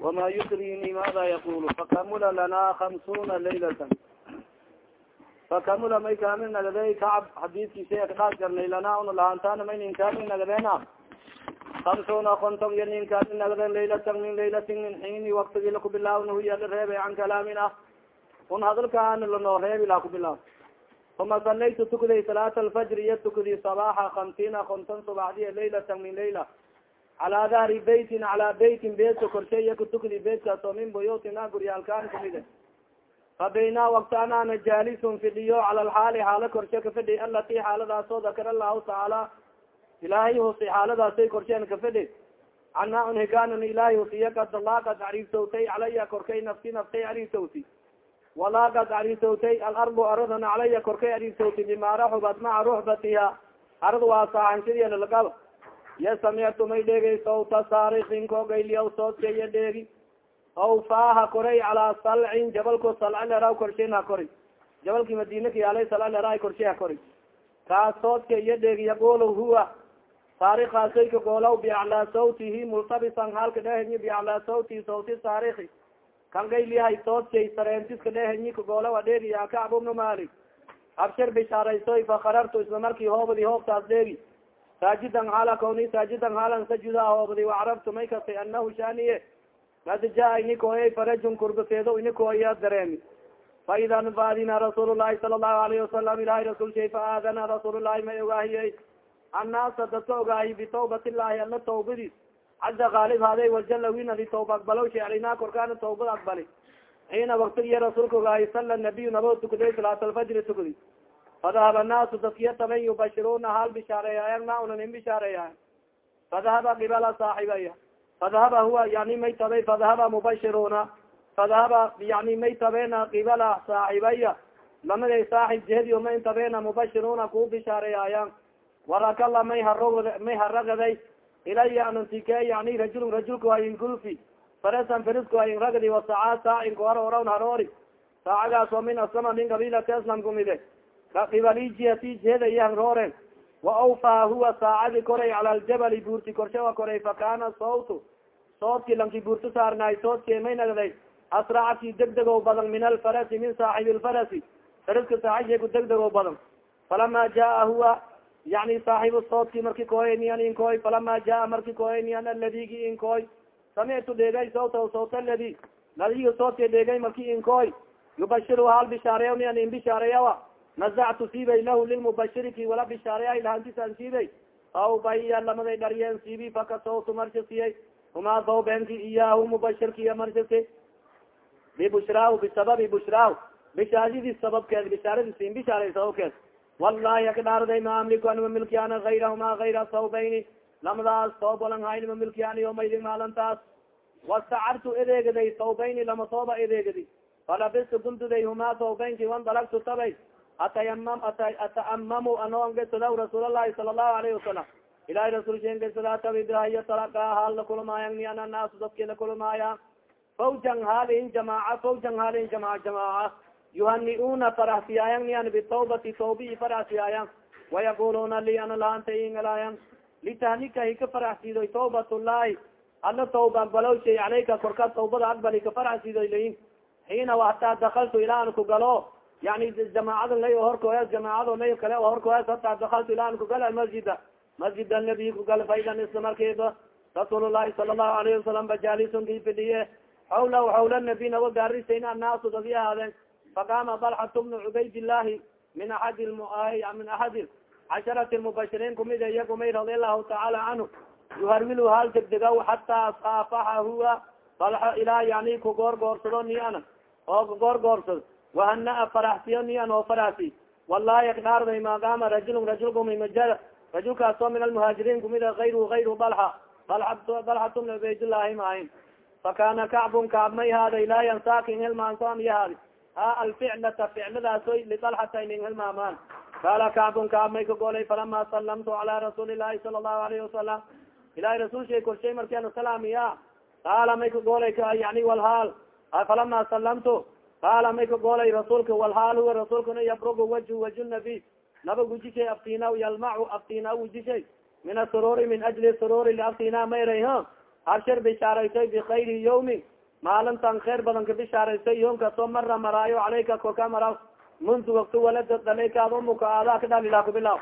وama yudrini mada yaqul fakamula lana hamsuna laylata fakamula may kamil nagaday kacab xadiiskisa kadhaas garnay lana una lahantaana may nin kamil nagadeena hamsuna konton iyo nin kamil nagaden laylatan min laylatin min xiini waktigi lakubilaawna huya la reebay can kalaamina un hadalkaan lanoo reebi laa kubilaaw uma salaytu tukuday salaata alfajri iyo tukudi sabaxa hamsiina konton subaxdiya laylatan min layla calaa dahri beytin calaa beytin beedka korshay iya kutukdi beedkaas oo min buyuutina guryaalkaan kumide fa bayna wakti anana jaalisun fidhiyo cala alxaali xaalo korshe kafidhi alati xaaladaasoo dakara allahu tacaala ilaahay husi xaaladaasay korsheen kafidhi cana un higaanun ilaahay husiya kad laaqad cariirsowtay calaya korkay nafsi naftay cariirsowti walaaqad cariirsowtay alarbu aradan calaya korkay cariirsowti bima raxubat maca ruxbatiha arad waa saaxanshadielagaba ya samictu may dheegay sawta saarikin kogayliyaw soodkaya dheegi aw faaha koray calaa salcin jabalko salca leraw korshen ha kori. Jabalki madina kayaalay salca lera korshe ha kori. Kaas soodka iya dheegi yaqulu huwa saarikaasay ka goolaw biaclaa sawtihi multabisan halka dhehenyi biaclaa sawtihi sawti saariki kan gayliyahay soodkay sareentiska dhehenyi kagoolaw adheegi ya kacb bnu malik abshir bishaaraysoy fakarartu isla markii hoobadi hoobtaas dheegi saajidan hala kawni saajidan halan sajuda hoobadi wacarabtu may kastay anahu shaniye kad jaa inikooyay farajun kurbafeedo inikooya dareemi faidan faadina rasuul lahi sala allahu alayhi wasalam ilahay rasul shay fa aadana rasuul lahi may ogaahiyey annaasa dadka ogaahi bitawbat illahi alla tawbadiis cadda kaalib haday wajala winadi tawba aqbalow sheelinaa korkaana tawbad aqbali xiina waktigiya rasuulka ogaahi sala nabiyu nabo tukaday salaat alfajri tukadi fadahaba naasu dadkiya taben yubashiruna hal bishaareeyayan na una nin bishaareeyayan fadahaba qibala saaxibaya fadahaba huwa yani may tabay fadahaba mubashiruna fadahaba yani may tabeena qibala saaxibaya lamaday saaxib jehediyo may tabeena mubashiruna kuu bishaareeyaayan warakala may haro may haragaday ilaya anantike yani rajulun rajulka ayin gulfi farasan farisko ayin ragdi wasacaa saacin kuhar orawn haroori saacagaas oo min aslama min qabilati aslam kumide kaqibalijiyati jeedayan rooren wa awfaa huwa saacadi koray cala aljabali buurti korshe wa koray fakana sawtu. Soodki lanki buurti saarnaay soodki may nagday asracaki degdegow badan min alfarasi min saaxibi lfarasi faraska saaxibshay ku degdegow badan. Falama jaa huwa yani saaxibu soodki marki koynian inkoy falama jaa marki koynian aladigi inkoy samictu dhegay sawta sawta aladi ladigi soodka dhegay marki inkoy yubashiru hal bishaareya in bishaareyawa nazactu siibay lahu lilmubashiriki wala bishaareya lahantisaan siibay aw baya lamaday dharyeen siibi fakasawtu marshasiyay huma dawbenki iyahu mubashirkiya marshasi bibushraahu bisababi bushraahu bishaaridi sababkeed bishaaradi siin bishaaray sababkeed wallahi akdhaarday ma amliku anima milkiana gayrahuma gayra sawbayni lamadaas soob walan hayn ma milkiani yomaydin maalantaas wastacartu edeegaday sawbayni lama sooba edeegadi falabistu gunduday huma sawbaynki wandalagtu tabay atayamam ata'amamu anoongesadaw rasuulalahi sala allahu alayhi wasalam ilahay rasul shengesada tabi bihayo talaqa haal lakulumaayan ni ana naasu dadki lakulumaya fawjan haalin jamaaca fawjan haalin jamaaca jamaaca yuhaniuna farahsiyaayan ni an bitawbati tawbii farahsiyaayan wayaquluna li ana laanta ingalayan litahnika hika farahsiidoy tawbat llahi alla tawba aqbalow shay calayka korka tawbada aqbali ka farahsiidoy layin xiina hataa dakaltu ilaa an ku galo yani jamaacada lay horkoya jamaacado lay kale horkoya hataa dakaltu ilaa an kugal almasjida masjid anabiy kugal faidan isla markiiba rasuul llahi sala allahu alayhi wasalam bajaalisun kii fidhiye xawla xawla nabi nawa gaarisayn annaasu dadi ahaadeen faqama dalxatu bnu cubaydillahi min aadi min axadi casharati mubashiriin kumid iyagumay radi allahu tacaala canhu yuharwilu hal degdegaw xataa saafaxa huwa dalxa ilaa yani kugoorgoorsado ni ana oo kugoorgoorsado wahanaa faraxsiyo ni an oo faraxsi wallahi akdhaarday maaqama rajulun rajulkumi maja rajulkaas oo min almuhaajiriin kumida ayru ayru dalxa dalxatu bnu cubaydillahi maahin fakana kacbun kacb may haaday laa yansaakin hilmaansoam yahaadi ha alficlata ficladaasoy lidalxata inin hilmaamaan qaala kacbun kacb may ka golay falama salamtu cala rasuuli llahi sala allahu alayhi wasalam ilahay rasul shay korshay markiana salaamiya qaala may ka golay yani walhaal falama salamtu qaala may ka golay rasuulka walhaal rasuulkana yabrugu wajhu waju nabi naba wujishay aftina yalmacu aftina wujishay min asururi min ajli sururi liaftina mayray ha abshir bishaaraytoy bikayri yawmi maalintan khayr badan ka bishaaraysay yoomkaasoo mara maraayo calayka korka mara mundu wakti walada dhalaykaad umuka aadaa ka dhalilaa kubilaaw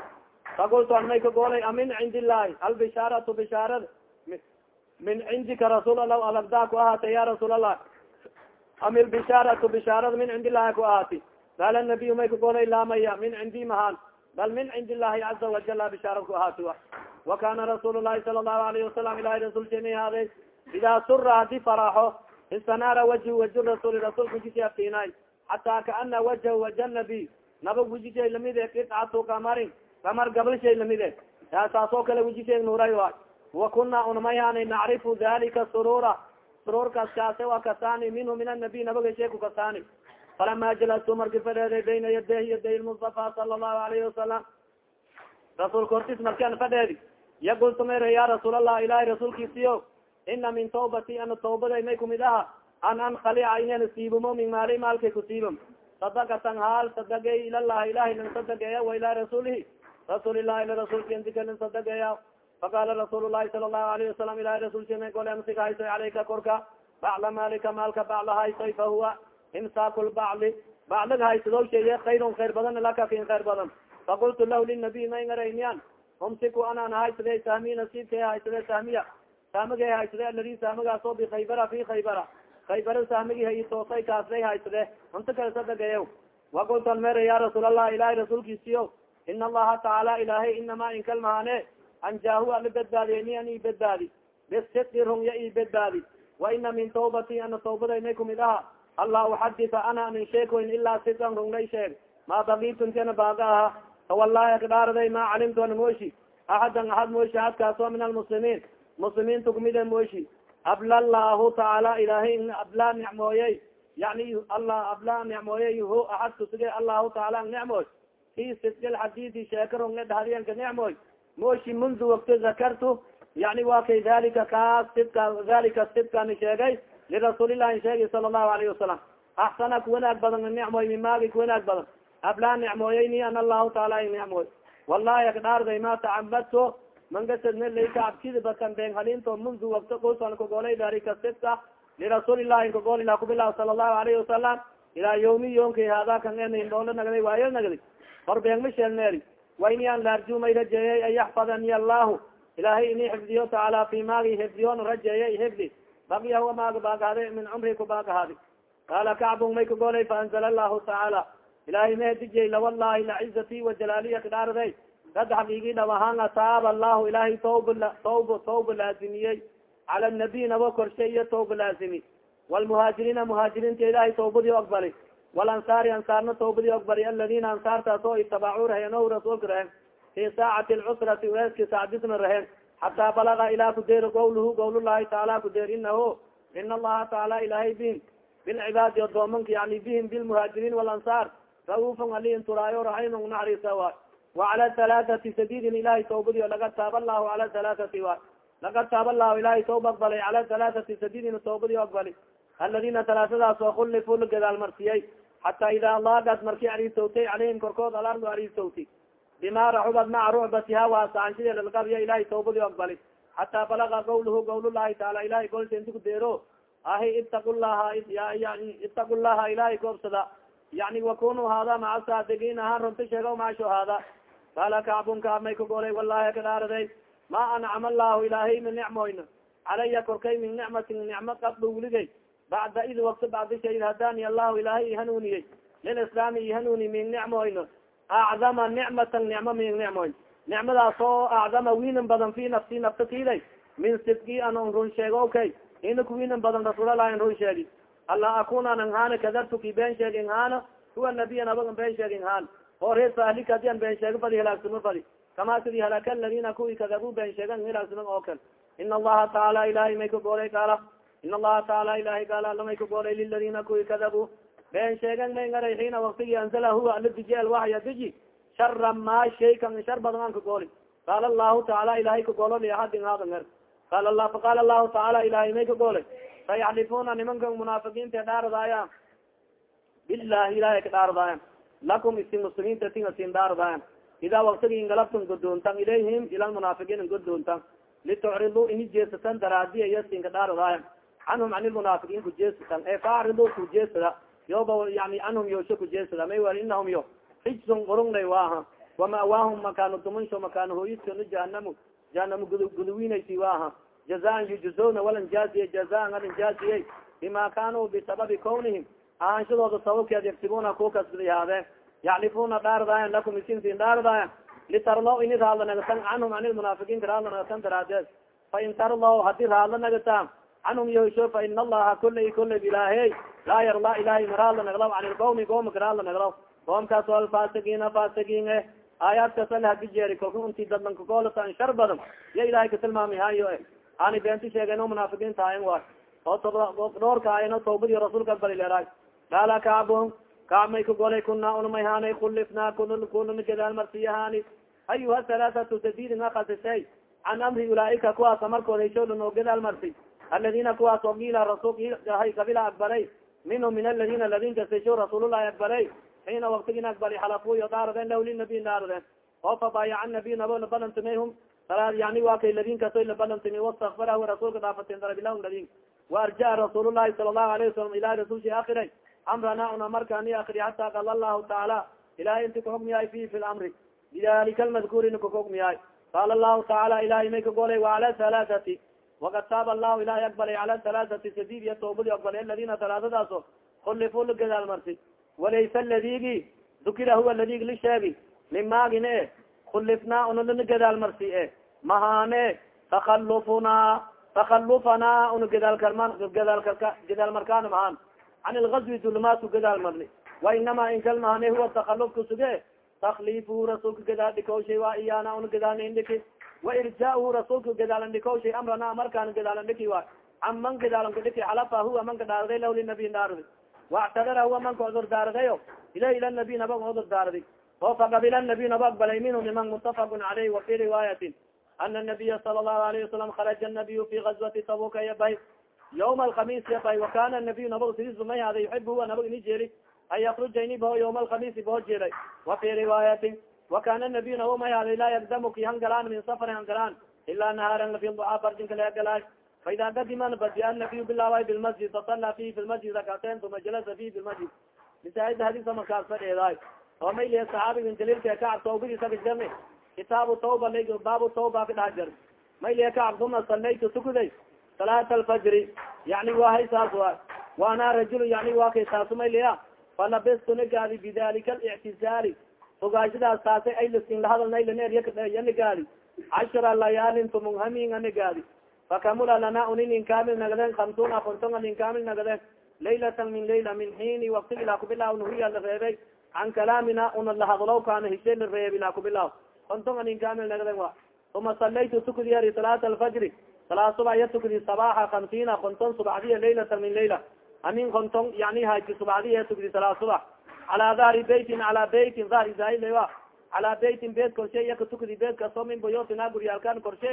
fakultu an may ka goolay amin cindi albishaaratu bishaarada min cindika rasuul allah ku ahaatay ya rasuul am ilbishaaratu bishaarada min cindi illahi ku ahaati qaala nabiyu may ka goolay laamaya min cindi mahaan bal min cindi illahi caza wajala bishaara ku ahaati wa wa kana rasuul lahi sala allahu alayhi wasalam ilahi rasuulkena ahaaday idaa sura haddii faraaxo istanaara wajhu waju rasuuli rasuulka wajisay aftiinaay xataa kaana wajha waja nabi naba wajishay lamide qidcatu kamarin kamar gabalshay lamide saasoo kale wajishay nuuray waay wa kuna unmayhani nacrifu dalika surura sururkaas kaase waa kasaani minhu min anabiy nabaga sheeku kasaani falama jalastu marki fadheeday bayna yaday yaday mustafa sala allahu alayhi wasalam rasuulka hortis markaan fadheedi yagultu mayra ya rasuul allah ilahi rasuulkiisiyo ina min taubati ana tawbaday may kumid aha an ankhalica inan siibumo min maali maalkay kusiibam sadakatan haal sadagey ilallahi ilahi lan sadageeya wa ilaa rasuulihi. Rasuulillahi ila rasuulki intika lan sadageeya faqala rasuul lahi sala allahu alayhi wasalam ilahi rasuulki may gole amsika haysoy calayka korka bacla maalika maalka bacla haysoy fa huwa imsaaku lbacli baclig haysadoo sheeye kayrun khayr badan laka kin khayr badan faqultu lahu linabiy may ngarayniyan umsiku anaan haysade sahmiy nasiibkay haysade sahmiya sahmigay haysade aladi sahmigaasoo bikaybara fi khaybara khaybara sahmigi hay toosay kaasday haysade unta kale sadagayo waqultan mere ya rasuul allah ilahay rasuulkiisiyo ina allaha tacaala ilahay inama inkalmahane anjaahu ala badbaadiye ni an i badbaadi bisidi rungya i badbaadi wa ina min taubati ana tawbadaynay kumid aha alla uxadita ana anin sheekoyn ilaa sidan runglay sheeg ma bakitu intena baaga aha fawallahi kadhaaraday ma calimtu ana mooshi axadan axad mooshi axadkaasoo min almuslimiin muslimiinta kumide mooshi abla lahu tacaala ilahay abla nicmooyey yani allah abla nicmooyey ho axad kusige allahu taala nicmooy fi sidki lxadidi sheeka rungle dhahdiyanka nicmooy mooshi mundu wakti zakartu yani wa kay dalika kaas sidka dalika sidkani sheegay lirasuulillahi sheegi sala allahu alayhi wasalam axsana kuwanaag badan nicmooy mimaagi kuwanaag badan. Abla nicmooyeyni an allahu taala nicmooy wallahi akdhaarday ma tacabadto mangasadne layka abkidi bakan been halinto mundu wakti kusan kagolay dalika sidka lirasuulillahi kagolila kubilah sala allahu alayhi wasalam ilaa yawmi yoomki hada kan enindoola nagday waayo nagdi hor been ma wayni an laarju may rajeeyey an yaxfadani allahu. Ilahay ini xifdiyo tacaala fi maagi xifdiyoon rajeeyey xifdi bakiya huwa maaga baagahade min cumri kubaagahaadi qaala kacbun may kagolay faanzala allahu tacaala ilahay mahedijey lawalahi lacizati wajalaaliya kadhaarday dad xaqiigi dhawahaan ataaba allahu ilahay tawb tawb tawba laazimiyey. Cala nabiy nabo korshe iyo tawba laazimi walmuhaajiriina muhaajiriinta ilahay tawbadii ogbali walansaari ansaarna tawbadii ogbali aladina ansaartaas oo itabacuu raheen o rasuulka raheen fi saacati lcusrati uleski saacdisna raheen xataa balaga ilaa kudeer qawluhu qawlullahi taala kudeer inaho ina allaha taala ilahay bihim bilcibaadi odoomanka yani bihim bilmuhaajiriin walansaar raufan aliin turaayo raximun naxariisa waay wacala halaathati sadidin ilahay tawbadi o laga taaba allahu cala halaathati waay laga taaba allahu ilahay tawba aqbalay cala halaathati sadidin tawbadi aqbali aladina talaatadaas oo kullifu la gadaal xataa idaa laagat marki ariistowtay calayhim korkood alardu ariistowti bima raxubad maca rucbatiha waasaanshide lalqabiya ilahay tawbadi aqbali. Xataa balaga qawluhu qawlullahi taala ilahay golta inti deero ahi itaqu llaha itaqu llaha ilahay goobsada yani wakunu hada maca saadigiin ahaan runta sheego maasho hada. Qaala kacbun kaab may kagolay wallahi kadhaaraday ma ancama allahu ilahay min nicmoyna calaya korkay min nicmatin nicmo qadlu wuligay bacda id wakti bacdi shay hadani allahu ilahay ihanuuniyey lilislaami ihanuuni min nicmoyno acdama nicmatan nicmo min nicmoyn nicmadaas oo acdama wiinan badan fi nafsi nafta tiiday. Min sidki anon run sheego kay ina kuwiinan badan rasuulalahi an run sheegi alla akuna an haana kadartuki been sheegin haana. Huwa nabiyan abagan been sheegin haan oo reesa ahlika adi an been sheego fadi halaagsamo fadi kama sidii halaka aladina kuwii kadabu been sheegan halaagsaman oo kale ina allaha taala ilahay may ka goolay kaala in allaha taala ilahay gaala lamay ka goolay liladina kuwii kadabu been sheegan may ngaray xiina waktigi anzala huwa ala diji alwaxya diji shara ma shay kan shar badan an ka gooli qaala allahu taala ilahay ka goolo liaxadin hada ngar qaala la faqaala allahu taala ilahay may ka goolay sayaxlifuna nimankan munaafiqiinta dhaaradaya bilahi ilahay ka dhaaradaayan lakum isin muslimiinta tinga sin dhaaradaayan idaa waktigi ingalabtum godoontan ilayhim ila lmunaafiqiin godoontan litucridu ini jeesatan daraadiya iyo sinka dhaaradaayan canhum an lmunaafiqiin kujeesadan e faarido kujeesada yoba yani canhum yosho kujeesada may wal inahum yo. Rijsun urungnay waaha wama'waahum makaano dumansho makaano hooyidkano jahanamu jahanamo guduwiinaysi waaha jazaan yujuzowna walan jaaziye jazaan alin jaaziye bima kanuu bisababi kawnihim ahaanshadooda sababkeed yaktibuna ku kasbidi haadeen yaxlifuna dhaardaayan lakum isinsin dhaardaayan litarlaw ini raadla nagatan canhum an lmunaafiqiinka raadla nagatan daraadeed fain tarlaw haddii raadla nagataan canhum yosho fa ina allaha kulay kulay ilaahe laa yarla ilahay maraadla naglaw can ilqawmi qoomka raadla naglaw. Qoomkaas alfasigiina fasigiin e aayaadkaas al hadi jeeri kolka unti dadlankagoolatan shar badan ya ilahay katilmaami hayo e ani beenti sheegen o munaafiqiinta ayan waay. Oo dhoorka ayano tawbadi rasuulka balileeraay qaala kacbum kacb may kagolay kuna unamay haanay kulifna kununa gadaal marsiyahaani ayuha halaathatu sadidin akasisay can amri ulaaika kuwaas amarkooda heshoolun oo gadaal marsi aladina kuwaas oo giila rasul hay kabila akbaray minhum min aladina ladin kasesho rasuulullahi akbaray xiina waktigin akbari xalafuyo dhaaraden lah linabiy dhaaraden oo fabaayaca nabiy nabo labalantimeyhum yani waa kay ladin kasoy labalantimi wastakbarahu rasuulka dhaafatin darabilahum ladin waarjaa rasuul llahi sala allahu alayhi wasalam ilahi rasulshi akiray amrana una markaani akri hata qala allahu tacaala ilahay inti kaxukmiyahay fi fi lamri bidalika almadkuuri ina kaxukmiyahay qaala allahu tacaala ilahay may kagolay waala halaathati wakad taaba allahu ilahay akbalay cala halaathati sadid iyo toobadi akbalay aladina talaadadaaso kulifuu la gadaal marsi walaysa ladigi dukira huwa ladig li sheegi limaagine e kulifnaa una lana gadaal marsi e mahane takalufuna takalufana una gadaalkarman gadaalkarka gadaal markaana mahaan can ilgazwi dulumaadku gadaal marni wa inama inkal mahane huwa takalufka suge taklifu rasuulka gadaal dhikowshay wa iyana una gadaalna indhiki wa irjaahu rasuulka gadaalan dhikowshay amrana markaan gadaalan dhiki wa an man gadaalanka dhiki xalafa huwa manka dhaaraday lah linabiy dhaaradi wactadara huwa manka cudur daaradayo ilah ila nabiy nabag cudur daaradi oo faqabila nabiy naba aqbalay minhu niman mutafaqun caleyh wa fi riwaayatin. Ana nabiya sala allahu alayhi wasalam kharaja nabiyu fi gazwati tabuka yabay yawma alkhamis yabay wakana nabiy nabag sidiisu may hada yuxib huwa nabag ini jeeri. An yakruja ini baho yawma alkhamisi baho jeeray. Wa fi riwaayatin wakana nabiy naba may haday laa yagdamu ki hangalaan min safarin hangalaan ila nahaaran lafi ducaa bardinka laagalaay faida qadiman badia nabiy bilaaway bilmasjid fasala fihi fi lmasjid rakateen uma jalasa fihi fi lmasjid misaajida hadisa markaas fadheedaay oo mayliya saxaabiga daliilka kacab tawbadiisa kajarni kitaabu tawba la baabu tawba ka dhax jar mayliya kacab uma salaytu tukuday salaat alfajri yani waa hay saas wa waana rajul yani waa kay saasu mayliya falabistu nagaadi bidalika alictizaali fogaashadaas taasay ay liskin lahadal naylaneryana gaadi. Cashra layaalin tumunhamin ana gaadi. Fakamula lana uninin kamil nagaden hamsuna konton anin kamil nagaden. Laylatan min layla min xiini wakti ilaa kubilaaw nuhiya la reebay. Can kalaamina una lahadlow kaana hishe la reeb ilaa kubilaaw konton anin kamil wa. Uma salaytu tukdi yari salaat alfajri salaa subax ya tukdi sabaxa hamsiina konton subacdiya laylatan min layla amin konton yani haji subacdiya tukdi salaa subax calaa dahri beytin calaa beytin dahri zaahilewa calaa beytin beed korshe yaka tukdi beed kaso min boyotina guryaalkan korshe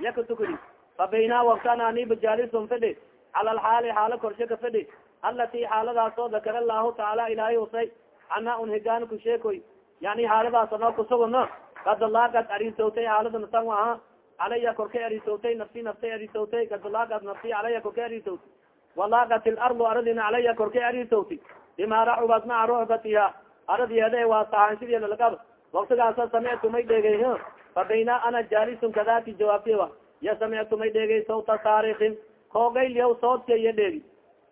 yaka tukdi fa bayna waktan aniba jaalisun fidhi cala alxaali xaalo korshe ka fidhi alati xaaladaasoo dakara allahu tacaala ilaahay usay ana un higaan kusheekoy yani xaaladaas anoo kusugano kadalaagad arisowtay xaaladana tan aha calaya korkay arisowtay nafsi naftay arisowtay kadalaagad nafsi calaya korkay arisowtay walaagat ilardu aradina calaya korkay arisowti bima racubat maca ruhbatiha aradiyeede waa sahaanshidii lalagab waktigaasa samictu may dhegey fa bayna ana jaalisun kadaki jawaabtiwa ya samictu may dhegey sawta taarikin koogayliyaw soodka iyo dheegi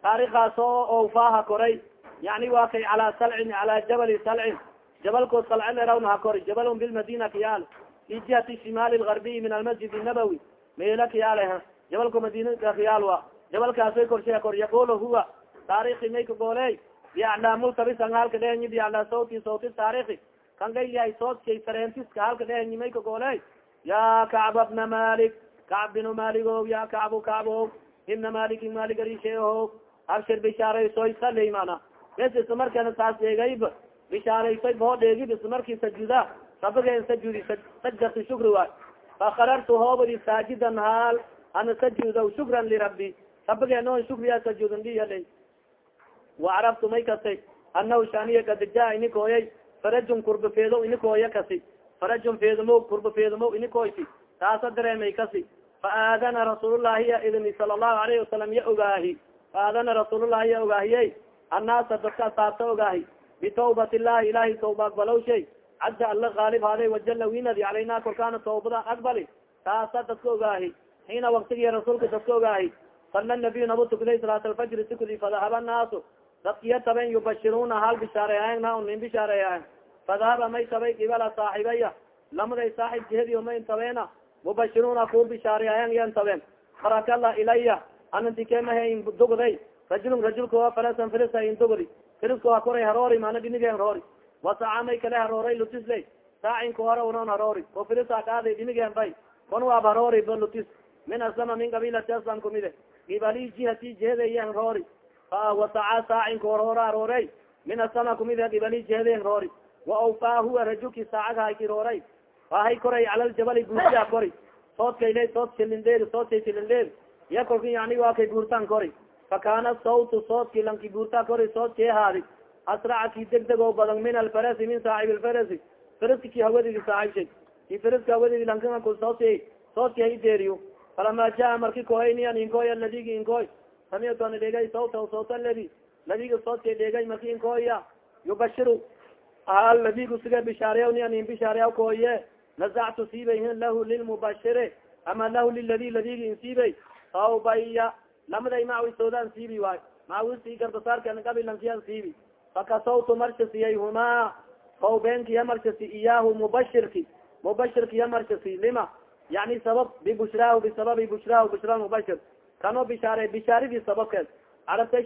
taarikaas oo owfaaha koray yani waa kay calaa salcin calaa jabali salcin jabalko salce lerawna ha kori jabalun bilmadina kiyaal fi jihati shimaali lgarbiyi min almasjid nabawi meela kiyaaleha jabalko madina kiyaal wa jabalkaasay korshe kor yaqul huwa taariki may kagooley biaclaamultabisan halka dhehenyi biaclaa sawti sawti taariki kan gaylihay soodkay sareentiska halka dhehenyi may kagooley ya kacba bna malik kacb binu maligo ya kacbu kacbo ibna maliki malik arisheeho abshir bishaaraysoy saley mana bes isla markana taas eegayba bishaaraysoy bao dheegib isla markii sajuda rabiga sajudi sajati shukri waay fakarartu hoobadi saajidan haal ana sajuda shukran lirabi rabigeeno shukriya sajudin wacarabtu may kasay. Anahu shaniya kad jaa inikooyay farajun kurbafeedo inikooya kasi farajun feedmo kurbafeedmo inikoyti taasa dareemay kasi faadana rasuulullahi ya idni sala allahu alayhi wasalam ya ogaahi faadana rasuulullahi ya ogaahiye annaasa dadka asaabta ogaahi bitawbat illahi ilahay tawba aqbalow shay. Cadda alla gaalib haaday wajala winadi calayna korkaana tawbada aqbali. Taasa dadka ogaahi xiina waktigii rasuulka dadka ogaahi sala nabiyu nabu tukaday salaat alfajri tukudi fadahaba naasu dadkiya taben yubashiruna hal bishaareeyayan na nin bishaareeyayan fadahaba may tabay kibala saaxibaya lamaday saaxib jihadiyo mayn tabeena. Mubashiruna ku bishaareeyayan yan taben barakala ilaya. Anantikemahe in dugday. Rajulun rajulka farasan firisa in dugdi. Firiska ha koray haroori mana dhinigen haroori. Wasacamay kale harooray lutisle. Saacinka hore unon haroori. O firisa kaaday dhinigen bay. Kon waab haroori ba lutis. Min aslama min qabilati aslam kumide. Ibali jihati jihadeyan roori wasaca saacinka horhora haroorey min aslama kumide ibali jihadeyan roori wa awfaa huwa rajulki saacag hayki rooray wahay koray calaljabali buurtiya kori soodkayle sood silindeer soodkay silindeer iya kolki yani waa kay buurtaan kori fakana sawtu soodki lanki buurta kori soodkii haadi asraca ki degdeg oo badan min alfarasi min saaxib alfarasi faraski ki hawadidi saaxib shay ki faraska hawadidi lankaa soodki soodki hay deeriyo falama jaa marki kohaynian inkoy ladigi inkoy samictu ana dhegay sawta sawta ladi ladiga soodkay dhegay marki inkoya yubashiru hal ladigu siga bishaareya ni anin bishaareya koye nazactu siibay lahu lilmubashire ama lahu liladi ladigi insiibay tawbaya lamaday macawisoodaan siibi waay macawisi garbasaarkan qabilankiyan siibi fakasawtu marshasiyay humaa tawbeenkiya marshasi iyaahu mubashirki mubashirkiya marshasi lima yani sabab bibushraahu bisababi bushraahu bushra mubashir kano bishaare bishaaridii sababkeed. Carabtay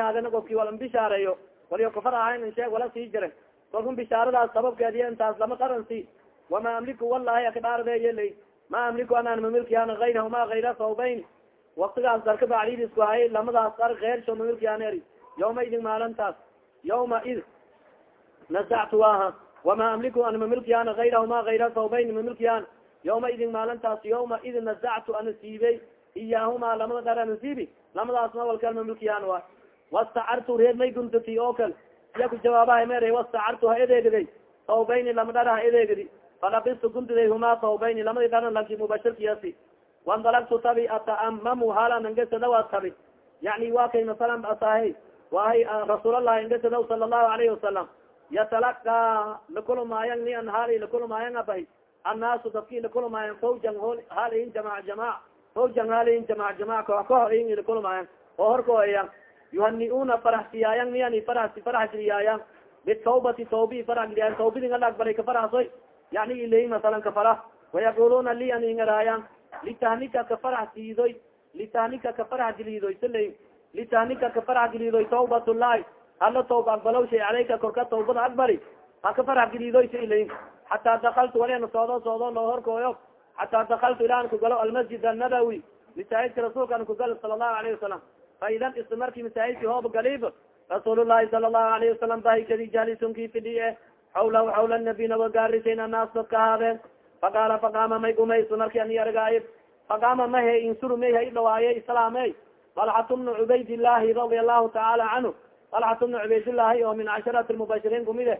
haadena qofki walan bishaareeyo waliyo kafar ahayn sheeg wala sii jire. Kolkun bishaaradaas sababkeediyo intaas lama qaransi wama amliku walahi akdhaardeeyeley ma amliku anaan mamilkiyan gayrahuma gayra sawbayn. Waktigaas darka bacdidisku hayay lamadaas dar keersho mamilkiyan eri yawma idin maalintaas yawma id nazactu aha wama amliku an mamilkiyan gayrahuma gayra sawbayn mamilkiyan yawma idin maalintaas yawma id nazactu ana siibey iyaahuma lamada dar ana siibi lamadaasma walkal mamilkiyan wa wastacartu reer may guntati oo kal iya ku jawaabaha mere wastacartu ha edeegday sawbayni lama dhar ha edeegdi falabistu gundiday huma sawbayni lamadi dharan lanki mubashirkiyasi wandalagtu tabi ataamamu hala nangesadawa tabi yani wa kay masalan asahay wahay rasuulallahi ngesadaw sala allahu alayhi wasalam yatalaka lakulumaayan ni an hali lakulumaayan abahi annaasu dadki lakulumaayan fawjan hol halihin jamac jamac fawjan halihin jamac jamac koh koh in lakulumaayan oo horkooyan yuhaniuna faraxsiyaayan niyani fara farax geliyaayan bitawbati tawbi farax geliyayan tawbidin ala akbalay ka faraxsoy yani ilahi masalan ka farah. Wayaquluna li an ingaraayan litahnika ka farax siidoy litahnika ka farax geliidoy sala litahnika ka farax geliidoy tawbat llahi hala tawba aqbalow shay caleyka korka tawbada akbali ha ka farax geliidoy sa ilahi xataa dakaltu waliana soodo soodo loo horkooyo xataa dakaltu ilaan kugalo almasjid annabawi masaajidka rasuulka an kugalo sala allahu alayhi wasalam fa idan isla marki hooba galib rasuul llahi sala allahu alayhi wasalam bahikadi jalisunki fidhiye xawlahu xawla nabi nawagaarisayn anaas dadka ahaadeen faqaala faqaama may gumayso marki ani argaayib faqaama mahe insuru may ha idhawaaye islaamey talxat bnu cubaydillahi radia allahu tacaala canhu talxat bnu cubaydillahi oo min casharati mubashiriin kumide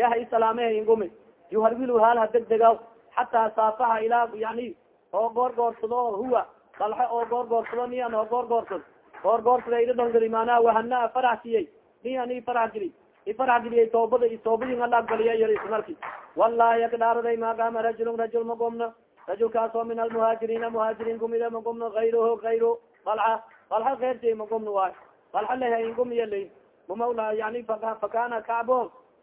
yaha islaameh ingumi yuharwilu haal ha degdegaw xataa saafaha ilaa yani oo goorgoorsado huwa dalxe oo goorgoorsado niyan oo goorgoorsad goorgoorsada idadongeli maanaa wahana farax siyey niyan i farax geli ifarax geliyay toobada toobadin ala agbaliya yar ismarki wallahi akdhaaraday maaqaama rajulun rajul magomno rajulkaas oo min almuhaajiriina muhaajiriin kumide magomno ayruhu ayru alxa alxa keyrjay magomno waay alxa leha ingumiya lay mamawla yani fakana kacbo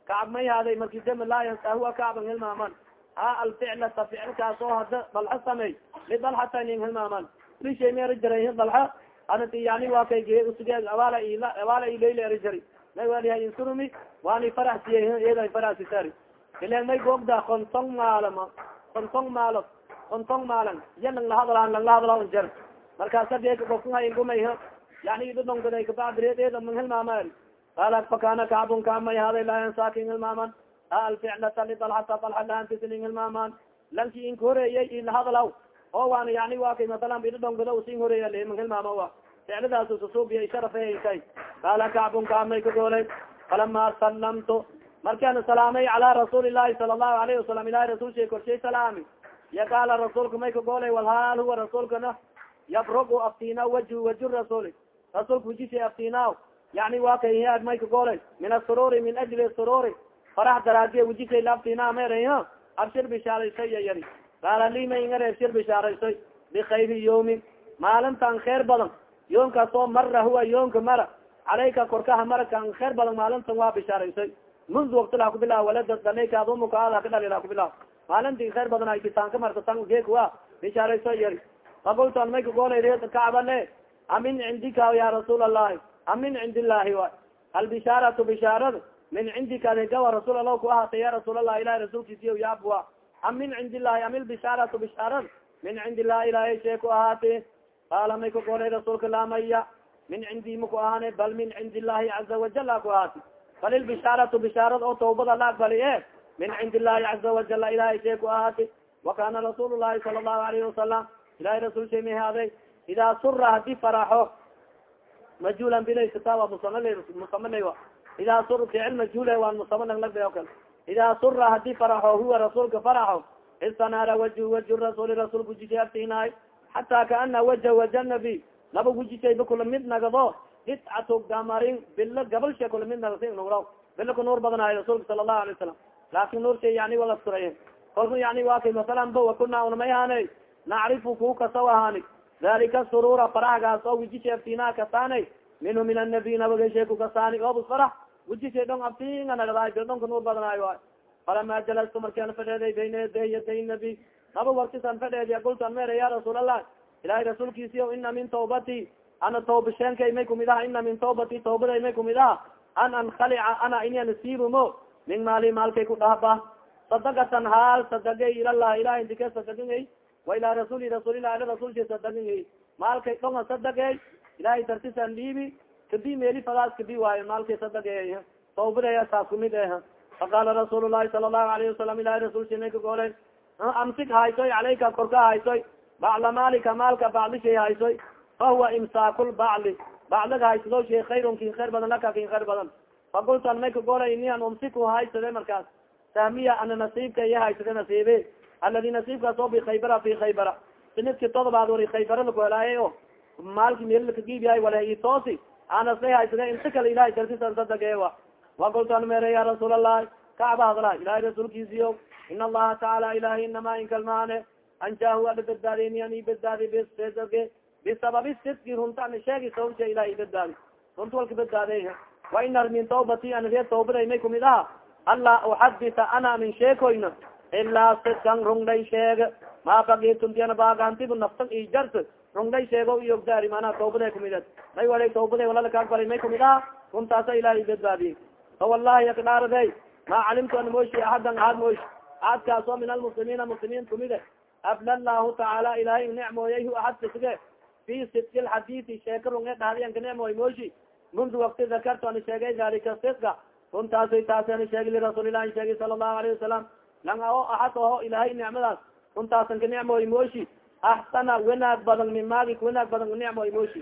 kacab may haaday marki dema laa yansahua kacban hilmaaman ha alficlata ficilkaas oo hada dalxa samey lidalxata nin hilmaaman lishay meeri jaray dalxa anati yani waa kay ge usige abaala abaala ilayla eri jari may waliha insurumi waani farax siye iyada faraxsisari ilen may googda kontong maalama kontong maalo kontong maalan iya lang lahadla lang lahadla jar. Markaasa geeka kofkuha ingumay yani idadongdaday kabacdireedeeda mang hilmaamari qaala fakana kacbun kaamay haday laa yansakin hilmaaman alficlata lidalxata dalxa lahantisilin hilmaaman lanki ink horeeyay ilahadlaw oo waana yani wa kay masalan idadongdada usin horreeya mang hilmaama wa. Ficladaas susuubiya sharafeykay qaala kacbun kaamay kagoolay falama salamtu markaan salaamay cala rasuuli lahi sala allahu alayhi wasalam ilahi rasulsha korshay salaami ya qaala rasuulka may kagoolay walhaal huwa rasuulkana yabrugu aftina wajhu waju rasuuli rasuulka wajishay aftinaaw yani wa kay may kagoolay min asururi min ajli sururi farax daraadiye wajishay laaftina merayha abshir bishaaraysay ya yari. Qaala lima abshir bishaaraysoy? Bikayri yawmin. Maalintan kheer badan. Yoonkaas oo mara huwa yoonka mara. Calayka korkaha mara kan kheer badan maalintan waa bishaaraysay mundu waktilah kubilaa walada danaykaad umuka ada ka dhalila kubilaa maalintii kheer badan ay bitaan ka marta tan geek wa bishaarayso yari. Fakultu an may kagoolay kacbale amin cindika ya rasuul allahi amin cind illahi wa albishaaratu bishaarada min cindika adegawa rasuul allah ku ahaatay ya rasuul allah ilahi rasuulkiisiy yaabwa am min cind illahi am ilbishaaratu bishaarada min cind illahi ilahay shee ku ahaate qaala may kagoolay rasuulka laamaya min cindi maku ahaane bal min cind illahi caza wajal a ku ahaati bal ilbishaaratu bishaarada oo tawbada la aqbali e min cind illahi caza wajala ilahay shee ku ahaati wakana rasuul llahi sala allahu alayhi wasalam ilahay rasul shay mahaaday idaa sura haddii faraxo majulan bilay kitaaba musamala musamala wa idaa sur ficil majhule waan musamala lagda o kale idaa sura haddii faraxo huwa rasuulka faraxo istanaara wajhu wajhu rasuuli rasuulka wujishay aftinaay xataa kaana waja waja nabi laba wujishayba kula mid nagado discatu gamarin bilo gabalsha kula mid nagasi nuura bilo ka nuur badanayo rasuulka sala allahu alay wasalam laakin nuur shay yani wala suray kolku yani wa kay masalan ba wakuna unamay haanay nacrifu ku kasaw ahaani dalika surura farahgaas oo wijishay aftinaa kasaanay minhu min annabiy nabagashay ku kasaani obus farax wijishay dhong aftinga nagadaay bil dhonka nuur badanaayo a falama jalastu markaan fadheeday bayna yaday yaday nabi naba warkisan fadheediya gultan mere ya rasuul allah ilahay rasuulkiisiyo ina min tawbati ana tawbasheenkay may kumid aha ina min tawbati tawbaday may kumid aha an ankhalica ana inian siibumo min maali maalkay ku dhaaba sadagatan haal sadagay ilalah ilahay dike sadagingay wa ilaa rasuuli rasuulilah ila rasulki sadagingay maalkay dhonga sadagey ilahay dartisan dhiibi kabi meeli fadaas kabi waayo maalkay sadagey tawbadaya saas kumid eh faqala rasuul lahi sala allahu alayhi wasalam ilahay rasulsi may kagoolay amsik haysoy calayka korka haysoy bacla maalika maalka bacdi shay haysoy fahuwa imsaaku lbacli bacdiga haysado shay khayrun kin khayr badan laka kin khayr badan fakultu an may kagoolay ini an umsiku haysade markaas sahmiya ana nasiibka iya haysade nasiibe aladi nasiibkaas oo bikhaybara fi khaybara sinidki todobaad wari khaybarada ku helaaye o maalki meelakagiibyahay wala anasay haysade inta kale ilahay dartisadadageewa wakultu an mere ya rasuul allahi kacba hadla ilahay rasuulkiisiyo in allaha tacaala ilahay inama inkalmaane anjaahu ala badbaadini an i badbaadi bsge bisababi sidki runta ana sheegi sababsha ilahay badbaadi runta walka badbaadey wa inar min tawbati an ree tawbaday may kumid aha anlaa uxadita ana min sheekoyna. Ilaa sidkan rungday sheeg ma bagituntiana baagantibu nafta i jart rungday sheego iyogdaari manaa tawbaday kumid may wala tawbaday walala kaagbalay may kumid aha runtaasa ilahay badbaadiye fa wallahi akdhaaraday ma calimtu an moshi axadan ahad mosh aadkaas oo min almuslimiina muslimiin kumide abla lahu tacaala ilahay nicmooyay hu ahad kisge fi sidki lxadiidi sheeka runge dhahdiyanka nicmooy moshi mundu wakti dakartu an sheegay dalika sidka runtaasay taasi an sheegi lirasuulilahi sheegi sala allahu alayhi wasalam lang oo ahad oho ilahay nicmadaas runtaasan ka nicmooy moshi axsana wanaag badan min maagi wanaag badan nicmooy moshi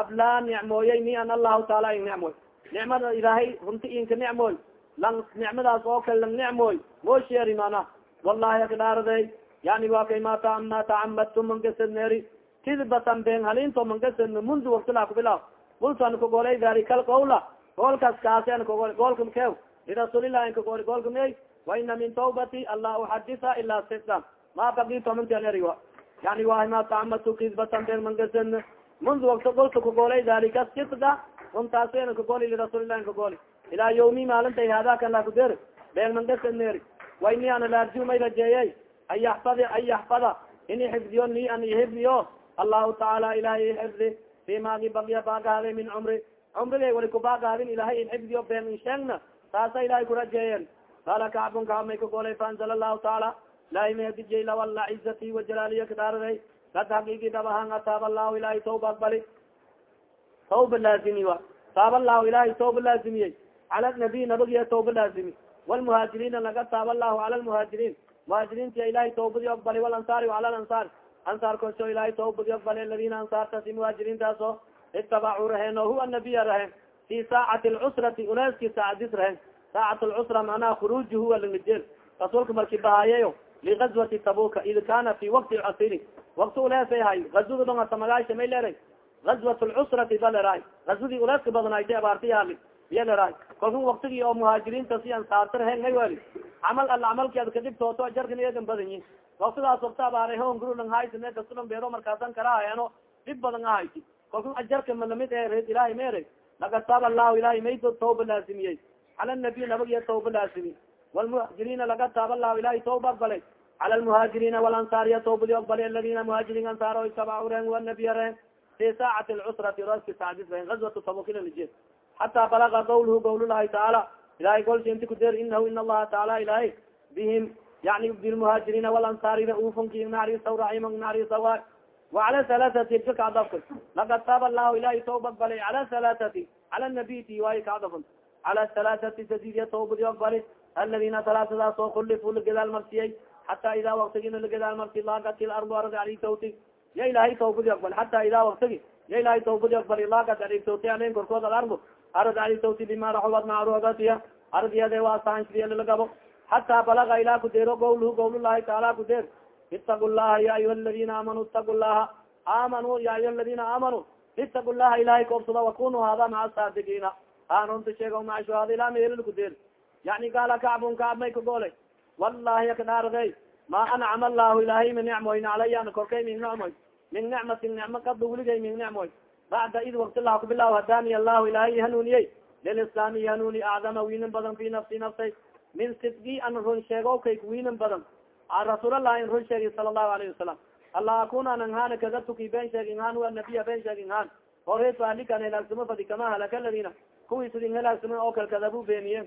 ablaa nicmooyay ni an allahu taala in nicmooy nicmada ilaahay runti inka nicmooy lang nicmadaas oo kale lang nicmooy moosheeri mana wallahi akdhaaraday yani waa kay mata ma tacamadtu mangasadneeri kidbatan been halinto mangasadno mundu waktila kubilaw multan kagolay dalikal qawla goolkas kaasi an kagol goolka kew lirasuulillahi kagol goolka may wa ina min tawbati alla uxadisa ilaa sida ma bagiito mintaneri yani waa ma tacamadtu kidbatan been mangasadno mundu wakta golka kagolay dalika sida runtaasi an kagoli lirasuulillahi kagoli ilaa yawmi maalintay haadakan lakuder been mangasadneeri wa ini ana laarju may rajeeyey an yaxfad an yaxfada ini xifdiyo ni an ihifdiyo allahu tacaala ilahay xifdi fi maagi bagya baagahaday min cumri cumrigay wali kubaagaadin ilahay in xifdiyo been in sheegna taasa ilahay kurajeeyen qaala kacbun kaa may kagolay faanzala allahu tacaala ilahay mahadijey lawala cizati wajalaaliya kadaaraday kad haqiigi dhabahan ataab allahu ilahay tawba aqbali tawba laazimi wa taab allahu ilahay tawba laazimiyey cala nabiy nabigiya tawba laazimi wlmuhaajiriina laga taab allahu cala lmuhaajiriin muhaajiriinta ilahay tawbadi aqbali walansaari cala lansaar ansaar koso ilahay tawbadi aqbali aladina ansaartasi muhaajiriintaas oo itabacuu raheen oo huwa nabiya raheen fi saacati lcusrati uleski saacadis raheen saacat lcusra macnaha khuruuji huwa langajeer rasuulka marki bahaayeyo ligazwati tabuka id kana fi wakti casiri wakti uleesay hay gazwada dhongata magaasha may leeray gazwat lcusrati baleray gazwadii uleeska badnaaytay abaarti yaali iya leray kalkun waktigii oo muhaajiriinta si ansaartar hen may weli camal alla camalki ad kadhibtooto ajarkan iyagan badanyi waktidaas wakti abaaray hon grulang haysane kasulan beero markaasan karahayaano dhib badan ahayti kalkun ajarka malamid ee reed ilahay mere laqad taaba allahu ilahay maydo tawba laasimiyey cala nabiy nabagiya tawba laasimi walmuhajiriina laga taaba allahu ilahay tawba aqbalay cala lmuhaajiriina walansaariya tawbadi aqbalay aladina muhaajiriin ansaar o itabacu reen wanabiya reen fi saacati lcusrati roski saadis reen gazwatu tabukilalijeed xataa balaga qawluhu qawlulahi tacaala ilahay golsi inti kuder inahu in allaha taala ilahay bihim yani bilmuhaajiriina walansaari raufnki naxariisa raxima naxariisa waay وعlى ثaلaثati ka kacdafka لakad taab الlahu ilahi tawba aqbalay عlى ثaلaثati cala النabiy ti waayo kacdafan cala ثaلaثati sadidya tawbadi aqbali aladina salaasadaas oo kulifu lagadaal marsiyay xataa idaa waktagina lagadaal marsi laagat ilardu arag alig tawti ya ilahay tawbadi abal xata idaa waktagi ya ilahay tawbadi abal laagat alig tawti korkood alardu arag alig tawti bima raxubad macrogatiya argyade waasahanslagabo xataa balaga ilaa kudeero gawluhu gawlulahi taala kudeer itau llaha ya ayuha aladina aamanu itau llaha amanu ya ayuha aladina aamanuu itau llaha ilahay koobsada wakunu hada maca saadiqina aanonta sheega macshuhada ilaa meelil kudeer yani gaala kacbun kacb may kagoolay wallahi akadhaarday ma ancama allahu ilahay min nicmoyn calaya korkay min nicmoy min nicmatin nicmo kada weligay min nicmoy bacda id wakti laha kubilaw hadani allahu ilahay hanuuniyey lilislaami hanuuni acdama wiinin badan fi nafsi naftay min sidgi an run sheego kay wiinin badan. Rasuulallah in run sheegi sala allahu alayhi wasalam alla akuna an anhaan kadabtuki ben sheeg inhaan a nabiya ben sheeg inhaan horeeto ahlikan helaagsamo fadi kama halaka aladina kuwii sidin helaagsamo oo kal kadabu beeniye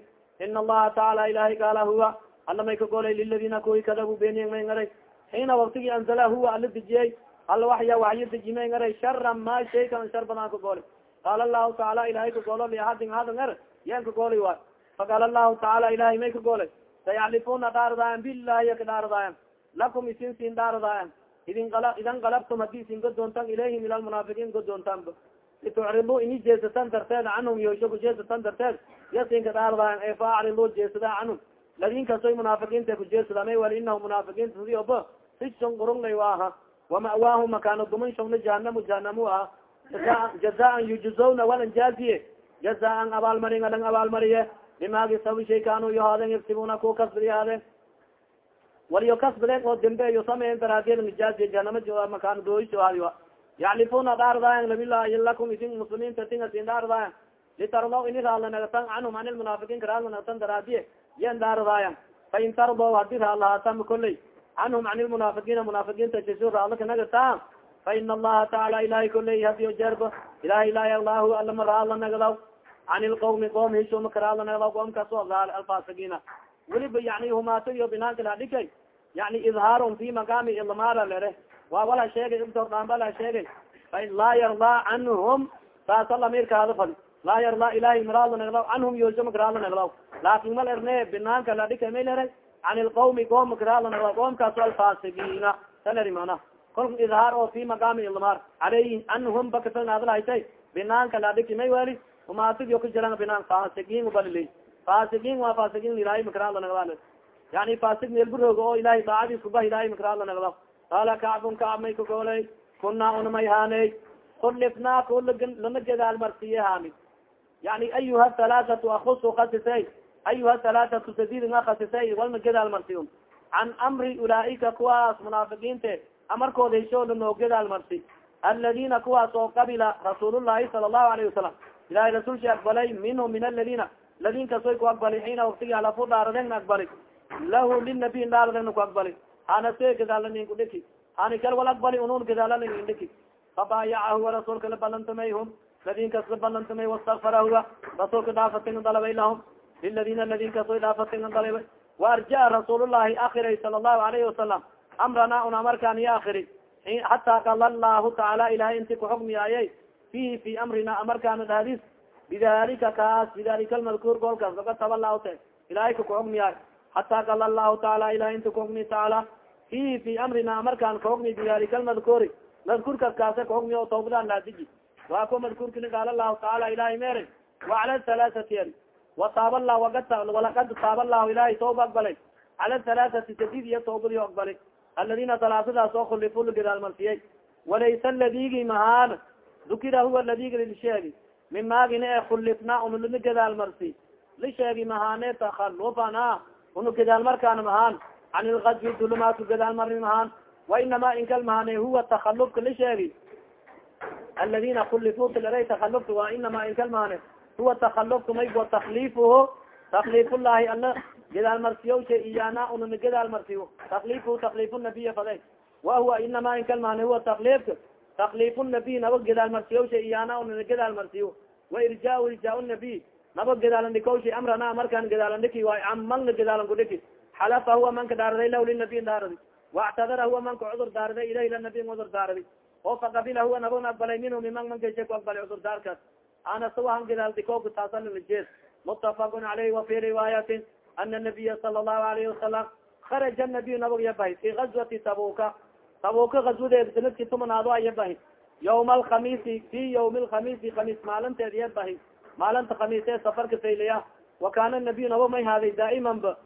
ina allaha tacaala ilahay gaala huwa alla may kagolay liladina kuwii kadabu beeniye may ngaray xiina waktigii anzala huwa ala dejiyey alla waxya waxyo deji may ngaray shara ma shay kan shar badan kagolay qaala allahu tacaala ilahay kagolo liahadin hadan er yan kagolay waay faqaala allahu tacaala ilahay may kagolay sayaclifuna dhaaradayan bilahi kadhaaradayan lakum isin sin dhaaradayan idin idan qalabtum haddii isin godoontan ilayhim ila lmunaafiqiin godoontaan litucridu ini jeesatan darteed canhum yoosho kujeesatan darteed yasin kadhaaradayan e faacriduu jeesada canhum ladin kasoy munaafiqiinta kujeesada may wal inahum munaafiqiinta sidi oba sison qurunglay waaha wama'waahu makaano duman shogna jahanamu jahanamu aha jazaan yujuzawna walan jaaziye jazaan abaalmarin alang abaalmariye bimagi sabi shay kaanuu yohaadeen yagsibuna ku kasbadi haadeen waliyo kasbadeen oo dembe iyo sameyen daraadiyed nijaaziye jahanama makaan dooishaadiwa yaclifuna dhaardaayan nabilahi lakum isin muslimiinta tingasin dhaardaayan litardaw ini raallanagatan canhum an ilmunaafiqiin karaallanagatan daraadiye yen dhaardaayan fain tardaw haddii raallahaatam kolley canhum an ilmunaafiqiina munaafiqiinta jesu raallkanagataa fa ina allaha tacaala ilahay kolley hadiyo jeerba ilahi ilahi allahu alama raallanagdaw an ilqawmi qoom hishoma karaallanagdaw qoomkaas o alfaasigiina weliba yani humaato iyo binaanka la dhikay yani idhaarun fi maqaami idmaara lere waa wala sheegay ibtordhaambala sheegay. Fain laa yardaa canhum saasa lamirka hada fadi laa yardaa ilahi maraallanagdaw canhum yoosoma karaallanagdaw laakin mal erne binaanka la may lere can ilqawmi qoom karaallanagdaw qoomkaas o alfaasigiina saleri mana kolka idhaar oo fi maqaami idmaar aleyhi canhum bakasanadalhaytay binaanka la dhiki may weli humaatigi ka jiran binaan. Fasigiin baliley fasigiin waa fasigiin ilahay makaraalanagda yani fasig meelburooga oo ilahay daacadiis kubah ilahay makaraalanagda qaala kacbun kacab may kagooley kunaa una may haaney kulifnaa ko lana gadaal marsiye haani. Yani ayuha halaathatu akusu khasisay ayuha halaathatu sadidinga khasisay walna gadaal marsiyo can amri ulaaika kuwaas munaafiqiinte amarkooda heshooda noo gadaal marsi. Aladina kuwaas oo qabila rasuulullahi sala allahu alayhi wasalam ilahay rasuulki aqbalay minhum min aladina ladin kasoy ku aqbali xiina waktigi halafu dhaaradegna aqbali. Lahu linabiy dhaaradegna ku aqbali hana se gadaalanain kudhiki hani kal wal aqbali unun gadaalanain indhiki fabaayacahu wa rasuulka la balantamay hum ladin kas la balantamay wastakfara huwa rasuulka dhaafatin dalabay lahum. Liladina ladin kasoy dhaafatin dalabay. Waarjaa rasuulullahi akiray sala allahu alayhi wasalam amrana un amarkaan iyo akiri hataa qala allahu tacaala ilahay inti kuxukmiyaayay fihi fi amrina amarkaana dhadis bidalika kaas bidalika almadkuur goolkaas laga tabalate ilahay ka kuxukmiyaay hataa qala allahu taala ilahay inti kuxukmi tacaala fihi fi amrina amarkaan kaxukmi bidalika almadkuuri madkuurkaas kaasa kaxukmi o tawbadan laadiji waa ko madkuurkini qaala lahu tacaala ilahay mere wacala halaathati eri wataaba lah walakad taaba lahu ilahay tooba aqbalay cala halaathati sadid iyo toobadii ogbali aladina talaatadaas oo khulifu lagidaalmarsiyey walaysa aladigi mahaan dukira huwa ladigi lisheegi min maagina e khulifna unu lina gadaalmarsi lisheegi mahaane takalufana unu gadaalmarkaana mahaan can ilkadfi dulumaadku gadaalmarni mahaan wainama inkal mahaane huwa takalufka lisheegi aladina khulifu tilray takalufka wa inama inkal mahaane huwa takalufka maybo taklifuhu taklifullahi ala gadaalmarsiyo iyana ununa gadaalmarsiyo taklifu taklifu nabiya faday wahuwa inama inkalmaane huwa taklifka taklifu nabiy naba gadaalmarsiyo iyana ununa wa irjaa irjaa nabiy naba gadaalandhikowsha amrana markaan gadaalandhiki waay amalna gadaalan kudhiki xalafa huwa manka dhaaraday lah linabiy dhaaradi wactadara huwa manka cudur daaraday ilah ila nabiy cudur daaraday oo faqabila huwa nabana aqbalay minhu miman mankasha ku aqbalay cudur daarkaas. Ana sawahan gadaaldhikowka taasalijeed mutafaqun caleyh wafi riwaayatin ana nabiya sala allahu alayhi wasalam kharaja nabiy nabag yabahi fi gazwati tabuka tabuka gazwadeed sanadki tumanaado ayabahi yawma alkhamisi fi yawmi alkhamisi khamiis maalinteed yabahi maalinta khamiisee safarka sayliya wa kana nabiy naba may haaday daa'iman ba.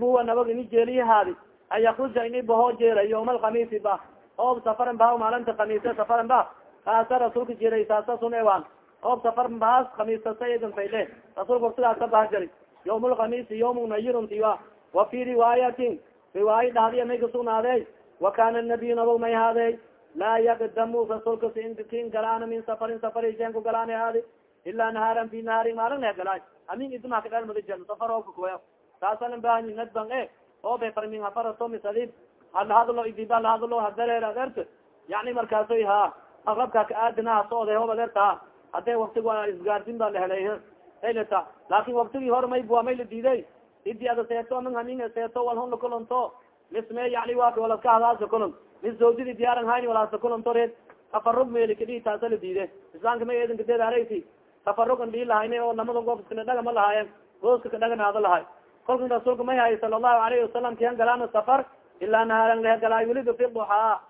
Huwa nabag ini jeeliya haadi an yakruja ini bahoo jeera yawma alkhamisi ba. Oob safaran baha maalinta khamiise safaran ba. Kaasa rasuulka jeeray saasa sun ewan oob safaran bahas khamiisasadan fayle. Rasuulka waktigaas ka baha jari yawm lkamisi yawm nayirun tiwa wa fi riwaayatin. Riwaaya dhahdiya may kasugnaadey wa kana nabiy nabog may haadey laa yakdamu rasuulka sinkin galaana min safarin safariseen ku galaana haadi ilaa nahaaran fi nahaari maalin le galaay amin idma kadhalmadajen safar oo kakoya taasalan bahanyi nadban e oo be farmin hafarato misadib halahadlo idiba lahadlo hadareer adeerta yani markaasoy ha aqrabka ka aadinaha soode hoob adeerta hadee waktig waa isgaarsin ba la helay aylata laakin waktigii hore may bua may la diiday idi ada seeto man hamin seeto wal hon lakulonto misme yani wa walaska hadaasa kulon mis zawjadi diyaaran hayni walaasa kulonto reed tafarug meli kadii taasa la diide islaamka may eedan kadeedaraysi tafarug an dhii lahayna oo lamada goof iskana dhaga ma lahaayen gooska kadhaganaado lahay kolkan rasuulka may hay sala allahu alayhi wasalam kian galaana safar ilaa nahaaran lehe galaay weliba fi duxaa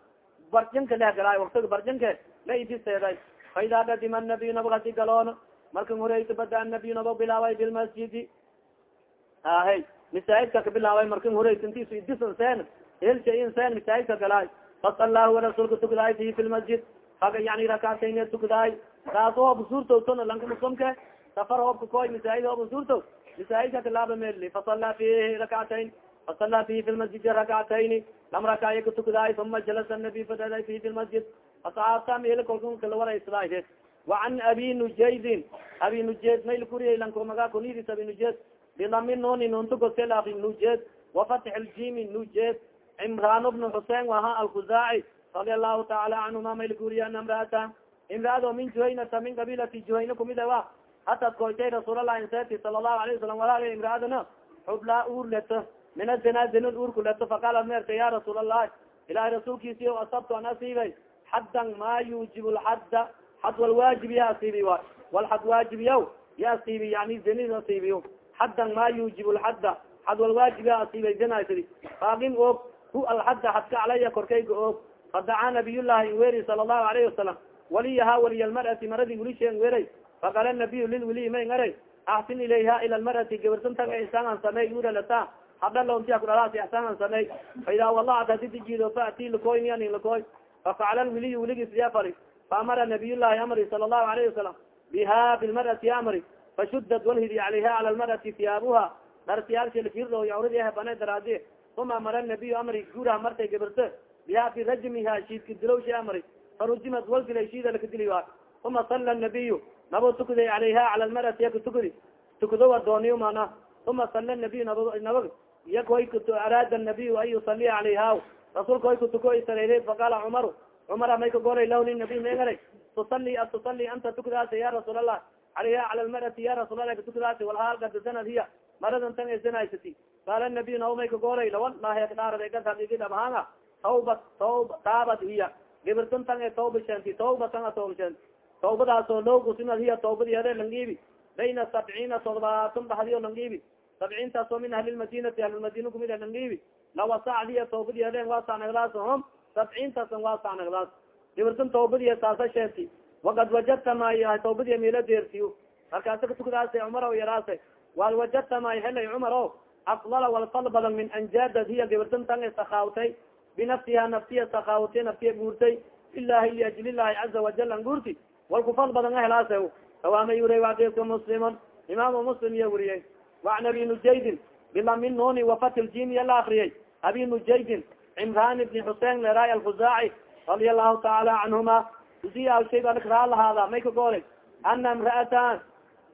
barjinka lehe galaay waktiga barjinka la idi seeday fa idaa kadima nabiy nabag hadi galoon markan horeysa bada nabiy naba bilaabay bilmasjidi ahe masaajidka ka bilaabay markan horeysa intiisu idisan seen helsha in seen masaajidka galaay. Fasala huwa rasuulka tukdaay fi fi lmasjid faga yani rakatayn tukdaay taas hoob suurtowtona lanka muslimke safar hoobka koy masaajid hoob suurto masaajidka kalaaba meli fasala fihi rakatayn fasala fihi fi lmasjidi rakatayni lam rakaaya ka tukdaay uma jalasa nabiy fadada fihi fi lmasjid asaabta meel kolkan kala waraysadaahe وعan abi nujaydin abi nujayd mayl kuriya lankomaga kunidis abi nujayd bidami nuni nuntugotel abi nujayd وafatح ljimi nujayd cimran bn xusein waha alkuzaaci radi allahu taala canhuma mayl kuriya an imraata imraado min juhaynata min qabiilati juhayna kumid a hataad koytay rasuulallah inseti sala allahu alayh wasalam walal imraadana xublaa uur leto min azina zinan uurku leto faqaala meerte ya rasuul allahi ilahay rasuulkiisi o asabtu an asiibay? Xaddan ma yuujib lxadda xad walwaajib ya asiibi wa walxad waajib yaw ya asiibi yani zinin asiibiyo xaddan ma yuujib lxadda xad walwaajib ya asiibay zinaysidi faaqim oog hu alxadda xadka calaya korkayga oog. Fadacaa fadaca nabiyullahi inweri sala allahu alayhi wasalam waliyaha waliy lmar'ati maradii wilishen weray faqala nabiyu lilwiliy may ngaray axsin ilayha ila lmar'ati gabarsantan isaan samey uralata hadha loontiya kudhalaas ixsaanan samey fa idaa walacat hadi dijido faati lakoy anin lakoy fafacala lwiliy wiligis ya fari faamara nabiy llahi amri sala allahu alayhi wasalam biha bilmar'ati amri fashudad walhidi calayha cala lmar'ati tiyaabuha dharsiyaalshilfirdo yawradiah bana daraadi uma amara nabiyu amri guuraha martay gabarto biha birajmiha shiidka dilowshi amri farujimad walgilay shiida lakadili wa uma sala nabiyu nabo tukuday calayha cala lmar'ati yaka tukudi tukado adooniyo mana uma sala nabiyu nab nabag yak araada nabiyu an yusaliya calayha rasuulka way kutuko sareere faqaala cumaru cumara may kagolay lah linabiy meengara tusali a tusali anta tukdaas ya rasuul allah calayha cala lmar'ati ya rasuul allah katukdaas walhaal gadasanad hiya maradan tan esanaysati qaala nabiy naw may kagolay lawalaahekdhaarada gadhadigi dhabahanga tawba tawba taabad hiya gibirtan tan e tawba shenti tawbatan a tawbadaasoo low kusinad hiya tawbadi hade langiibi bayna sabciina toddobaatan baxdiyo langiibi sabciintaasoo min ahlilmadinati ahlilmadina kumid langiibi lawasacdiya tawbadi hadeen waasanagdaas hom sabciintaasan waasanagdaas gibirtan tawbadiya saasa sheenti wakad wajadta may tawbadiya mila deersiyo markaasa katukdaas cumar yaraase wal wajadta may helay cumar o afdala walfal badan min anjadad hiya gabartan tan sakaawtay binafsiha naftiya sakaawatay naftiya guurtay ilahi liajlilahi caza wajal an guurti walkufal badan a helaase kawaama yuriy wadika muslimun imaamu muslim iya weriyey waan abi nujaydin bilami nuni wafati ljim iya la akriyay abi nujaydin cimran ibni xusein leray alkhuzaaci radia allahu taala canhuma usi alshay raa lahaada may ka goolay ana imraatan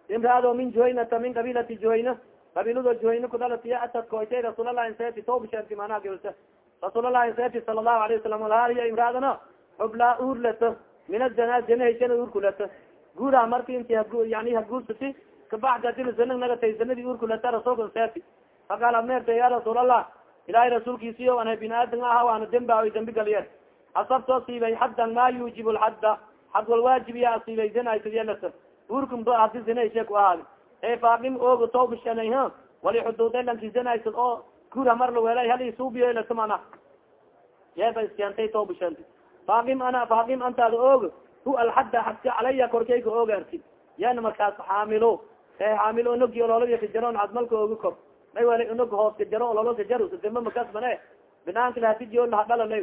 imraado min juhaynata min qabilati juhayna qabilado juhayna kudalatiya atad koytay rasuulallah inseti tobisheenti manaa gilta rasuulallah inseti sala allahu alayh wasalam alhaaliya imraadana? Xublaa uurlata min azana zanaheshana uurkulata guura marki inti yani haguursati kabacdi adina zana nagatay zanadii uurkulata rasuulka inseti faqaala meerta ya rasuulallah ilahay rasuulkiisiyo ana bini aadan aha waana dembaawi dambi galiye asabtoo siibay xaddan ma yuujib lxadda xad wal waajibiya asiibay zanaysadiyalata uurkum ba hadi zanaheshe ku ahaadi e faadim ooga toobishanay ha wali xuduuday lanki zanaysad oo guura mar lawelay hal isuubiyo ilata mana yeeba iskentay toobishanta faadim ana faadim antaada oog hu alxadda xadka calaya korkayka oogaarti yana markaas xaamilo e xaamil onogi ololadi kajaron cadmalka ooga kor may wala onog hoos kajaro ololo kajar sadema makasbane binaanka lahatijiyo lahadhalana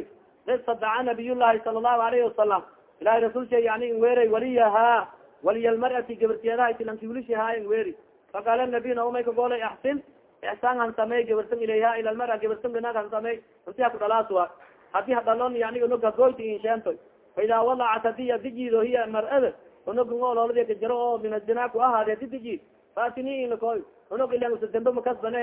istadaca nabiyullahi sala allahu alayhi wasalam ilahay rasul sha yani weeray waliyaha waliya lmarati gabartiyadaha tilanki wilisha haayan weeri faqaala nabiy naumay kagoolay axsin ixsaan han samey gabartan ilayha ila lmara gabartan ganag han samey inti haku dhalaaswa haddii hadhalon yani onog hagoyti insheento faida walacat haddii adijido hiya mar'ada onog ololadi kajaro oo min azina ku ahaadi hadi diji faatini inlakoy onog ilan usa dembe makasbane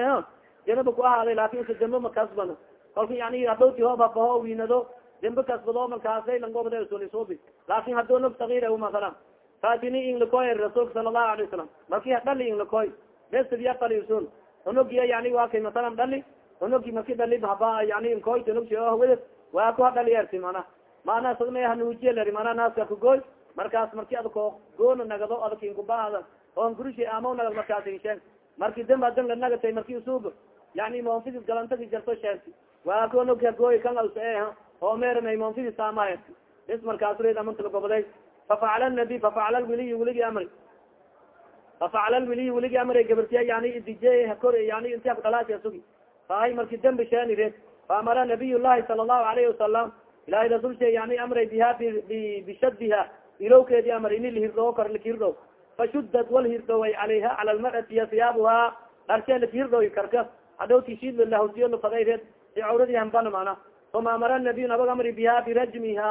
janaba ku ahaaday laakin usa dembe makasbano kolka yani hadhowti hoob habaho wiinado dembe kasbado markaasay langobada sulisubi laakin hadi onog sagiir masalan faatini inlakoy rasuulka sala allahu alay wasalam marki dhali inlakoy besadiya falisun onogiya yani waa kay masalan dhali onogi marki dhali haba yani inkoyt onog wed waa ku hadhali erti mana maana sagna hanuujiya leri mana naaska kagoy markaas marki ad ko goona nagado adkinkubahada oon gurishi ama nagad markaas sheen. Marki demb adan la nagatay marki usub yani moonfidis galantagi jarto sheenti. Waa ku onog hagoy kan alsa e oo meeramay moonfidis saamahe is markaas red amantala goboday fafacala nabi fafacala wiliy wiligi amri fafacala wiliy wiligi amri gabartiya yani idije hakor yani inti hakudhalaasa sugi faahay marki dembi sheeni red faamara nabiy llahi sala allahu alayhi wasalam ilahay rasul she yani amray biha bishadiha ilowkeedi amar ini lahirdo kor lakirdo fashudad wal hirdoway calayha cala lmarati ya siyaabuha dharshe lakirdoy karka hadhowti shid lahosiyo lafaday red si cawradi hambana mana uma amara nabiy nabag amri biha birajmiha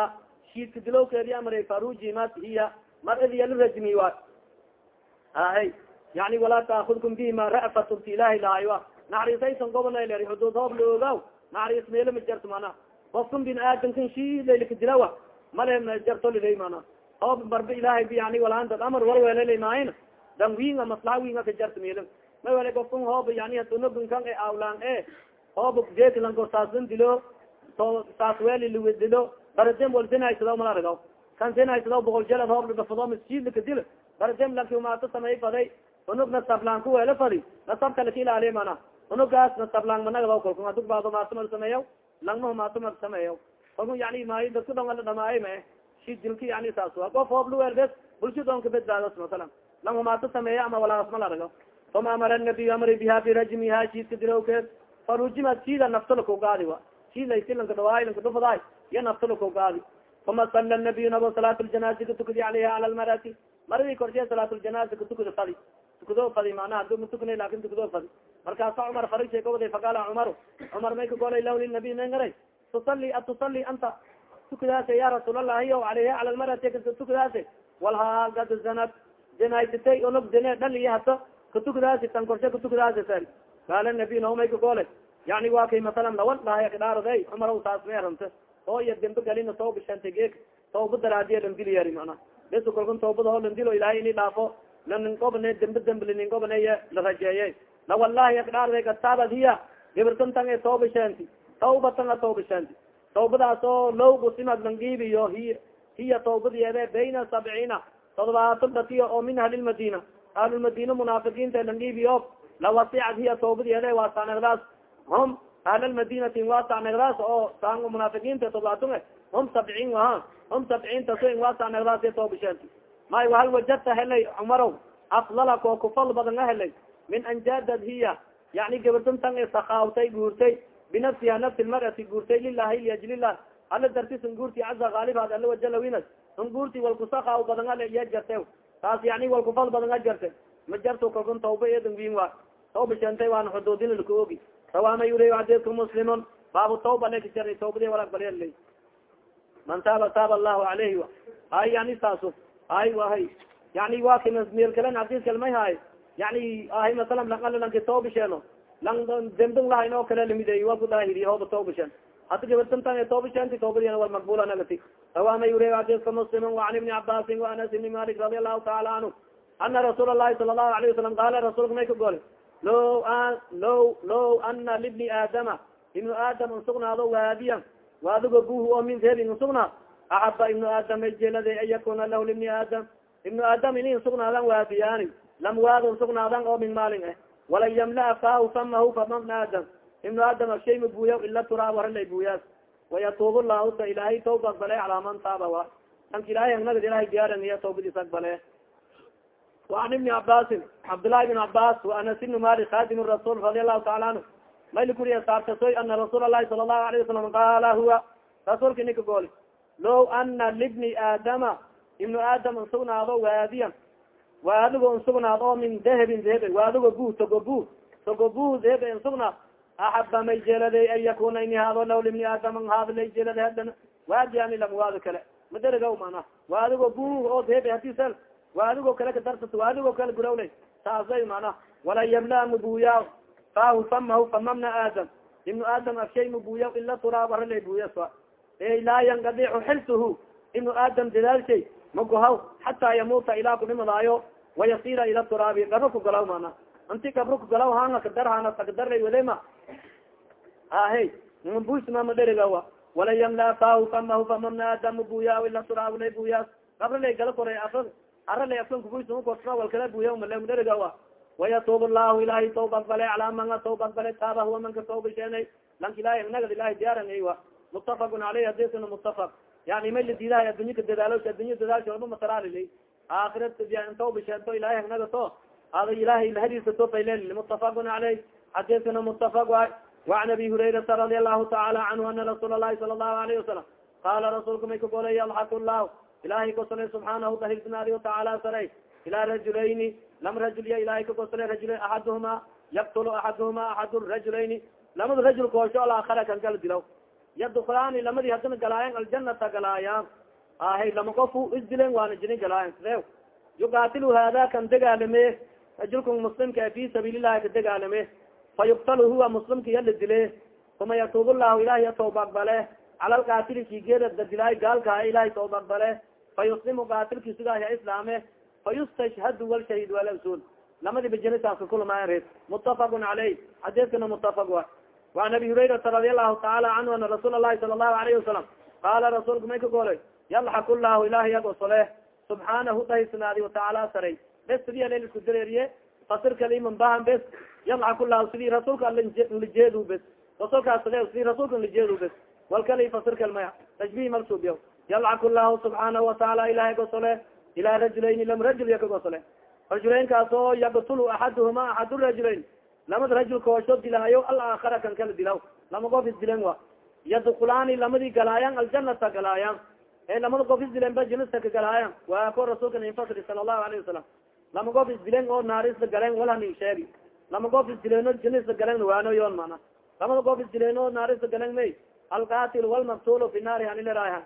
shiidka dilowkeedi amray farujimat hiya maradiya larajmi wa ahay yani walaa taakudkum bihima ra'fatun ti ilahi lahaywa naxariisaysan gobona ler xuduud hoob la ogaw naxariis meelo ma jarto mana kofkan bin aadamkan shilaylaka dilawa male ma jarto lilay mana hoob barba ilahay yani walaantad amar walweelala maayn dan winga maslaha winga ka jarto meelo. Ma wele kofkan hoob yani hatunogunkan e awlaan e. Hoob geeklanko saasan dilo. To saas weeli liwi dilo. Baradem wal zinaysado mala argaw kan zinaysado boqol jalad hoob dhafado masjidlaka dil umaato samay faday unug nasablaan ku weelo fadi. Nasabka laka ilaaliya mana. Unugaas nasablaan managada kolku adug baado maatumar sameeya langma maatumar sameeya kolku yani maayo dadku dhan ala dhamaayo ma shi dilka yani saas wa qof hoob luweel bes bulshadon ka badbaados masalan langma maato sameeya ama walaas mala argaw uma amara nabiy amri biha birajmiha shiidka dilowkeed farujimad sida naftala gaadi wa. Sidlaysilanka dhawaay lanka dhufadaay iyo naftala gaadi uma sala nabiy nabo salaat ljanaasi katukadi alayha cala lmarati maradii korshe salaat ljanaasi katukada fadi. Tukado fadi manaha du matukna laakiin tukado fadi. Markaasa cumar farig shay kawaday faqaala cumaru cumar may ka golay law linabiy may ngaray? Tusali atusali anta. Tukadaase ya rasuulalahi o alayha cala lmarati tukadaase walha gad zanad zinaysatay onog zine dhaliya hata katukadaasi tan korshe katukadaase sel qaala nabiy naw may ka golay yani waa kay masalan lawan dhahay kadhaaraday cumar saas may aranta oo iya dembe galina tooba shanta geeg tooba daraadiya landiliyari mana bes kalkun toobada hoo landilo ilahay ini dhaafo laninkobane dembe dembe laninkobanaye la rajeeye la wallahi akdhaarday kataabad hiya gibirtantan e tooba shanti. Tawbatan a tooba shanti. Tawbadaas oo langiibiyo hiy hiya tawbadiyeede bayna sabciina todobaatan datiya oo min ahlilmadina ahlulmadina munaafiqiinta langiibiyo lawasicad hiya tawbadiyeede waa sanegdaas hum ahlalmadinati wasanegdaas oo san munaafiqiinta todobaatan hum sabciin aha hum sabciinta so wasanegdaas toobashanti may wahal wajadta helay cumarow aflala koo kufal badan a helay min anjadad hiya yani gabartan tan sakaawtay guurtay binafsiha nafsi lmarati guurtay lilahi liajlilah ala dartisan guurti caza haalibhaad ala wajalawinas un guurti walkusakaaw badan ale iya jarte taas yani walkufal badan a jarte ma jarto kalkun tawba edan win wa tawba shantay waana xuduudin laka ogi rawaama yuri xadiidka muslimun baabu tawba leka jara tawbadi wala balel man taaba taaba allahu alayhi ay yani saaso. Ay wahay yani wa kima meel kalen hadis kale may haay yani ahay masalan lanala lanki toobisheeno lang dembing lahayn oo kale lamidey walkudahiri hooba toobishen hada gabartantan toobishenti toobadiina wal maqbula nagati rawama yuri hadiska muslimin waan ibni cabaasin wa anas ibni malik radi allahu taala canhu ana rasuul alahi sala allahu alayه wasalam qaala rasuulka may ka gole lo lo lo ana libni aadama ibnu aadam insugnaado waadiyan waadigo buhu oo min reebin insugna axaba ibnu aadam jelade an yakuna lahu libni aadam ibnu aadam ini insugnaadan waadiyaani lam waado insugnaadan oo min maalin ah walan yamlaa faahu famahu famabna aadam ibnu aadam afshay ma buuya ila turaab haralay buuyaas wayatuub llahu ta ilaahay tawba aqbale calaa man taaba wa danka ilahay angnagad ilahay diyaaraniya tawbadiis aqbale waan ibni cabaasin cabdullahi ibn cabas wa anas ibnu malik khadim rasul radi allahu taala anhu mayli kuriya saartasoy ana rasuul alahi sala allahu alayh wasalam qaala huwa rasuulka nika gooli low ana libni aadama ibnu aadam insugnaado waadiyan waadigo insugnaad oo min dahabin dahabe waadigo bu togobu togobu dahabe insugnaad axaba may jeeladay an yakuna ini haado law libni aadam haado lay jeelada hadan waadiani lam waado kale maderiga mana waadigo bu oo dahabe hadisel waadigo kale kadartat waadigo kale gurawlay saasay mana wala yabla mabuya fahu famahu famamna aadam ibnu aadam afshay mabuya ila turaab aralay buyasa e laa yankadicu xiltuhu ibnu aadam dadaalshay magohaw xataa yamuuta ilaa kudhimadaayo wayasira ila turaabi gabro kugalaw mana inti gabro kugalaw hanga kadarhana takdarlay wadema ahe busmama dherigawa wala yamla fahu famahu famamna aadam mabuya ila turaab lay buyaas gabrolay gala koray afra aralay afkankubusmakosra walkala buya male dherigawa wayatuub llahu ilahay tawba aqbale calaa manga tawba aqbale taaba huwa manka tawba sheenay lanka ilahay nagad ilahay diyaaran wa mutafaqun aleyh hadisna mutafaq yani may la diidahay addunya ka dadaalo addunya dadaalsha walba mataraalili aakirat tawba sheento ilahay nagato ada ilahay lahadiisato faylel mutafaqun aleyh hadisna mutafaq waay وan abi hurayrata radi allahu taala canhu ana rasuul الlahi sala الlahu alayه wasalam qala rasuulka may kagolay yalxaq llah ilahay kasole subxaanahu dahilsinaadi taala saray ilaa rajulayni lam rajul ya ilahay kakosole rajulayn axaduhuma yaktulu axaduhuma axad rajulayni lamada rajul koosho alaakhara kan kala dilaw yadukulaani lamadi hadana galaayan aljanata galaayaan ahay lama kofu isdilen waana jinin galaayan sidew yuqatilu hada kan degaalame rajulka muslimka fi sabiililahi ka degaalame fa yuktalu huwa muslimka yala dile uma yatuub llahu ilahi ya tooba aqbale cala lqatili ki geeda dadilaay gaalkaha ilahay tooba aqbale fa yuslimu qatilki sigaaya islaame fayustashhadu walshahid walasul lamadiba jinisan kakulmaya reed mutafaqun caleyh xadiiskana mutafaq wa waan abi hurayrata radi allahu taala canhu ana rasuul alahi sala allahu alayhi wasalam qaala rasuulka may ka golay yalxaq llahu ilahi ag osole subxaanahu dahisnaadi watacaala saray bes sidii alel isku dareeriye fasirka liman baahan bes yalxaq llahu sidii rasuulka alajeedu bes rasulkaas sidii rasuulka alajeedu bes walkali fasirka lmaya tajbih marsubiya yalxaq llahu subxaanahu watacaala ilahi ag osole ilaa rajulayni lam rajul yaka gosole rajulaynkaas oo yaqtulu axaduhuma axad rajulayn lamada rajul koosho dilaayo alaakhara kan kala dilaw lama qof isdilen wa yadkulaani lamadii galaayan aljanata galaayan e lamada qof isdilen ba jinasta ka galaayan waa ko rasuulka infasri sala allahu alayhi wasalam lama qof isdilen oo naarista galen walhanin sheegi lama qof isdileeno jinista galen waano yoon mana lamada qof isdileen oo naarista galen may alqatil walmaktulu fi naari hanileraha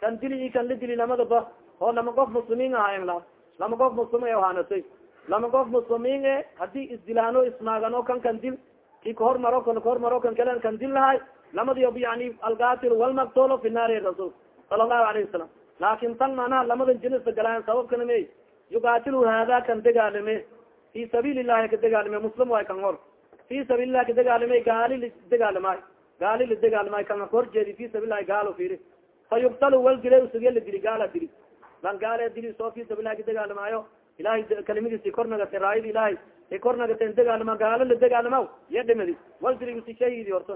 kan dili i kan la dili lamadaba oo lama qof muslimiin ahayan la lama qof muslim ay ahaanatay lama qof muslimiin haddii isdilaano ismaagano kan kan dil ki kahormaro kan kahormaro kan kale kan dil lahay lamadi yani alqatil walmaktulu fi naari rasul sala allahu alayhi wasalam laakin tan manaha lamadan jinista galaayan sababkana may yuqatilu hada kan degaalame fi sabiili llahi ka degaalame muslim way kan hor. Fi sabiili lahi ka degaalame gaali degaalamay gaali la degaalamay kan horjeedi fi sabiil lahi gaalo firi fa yuktalu wal dile usuge la dili gaala dili lan gaale dili soo fi sabiil lahi ka degaalamaayo ilahay kalimadiisi kornagate raayada ilahay e kornagaten degaalama gaalo la degaalama ya dhimadi. Wal dili usi shahidi horto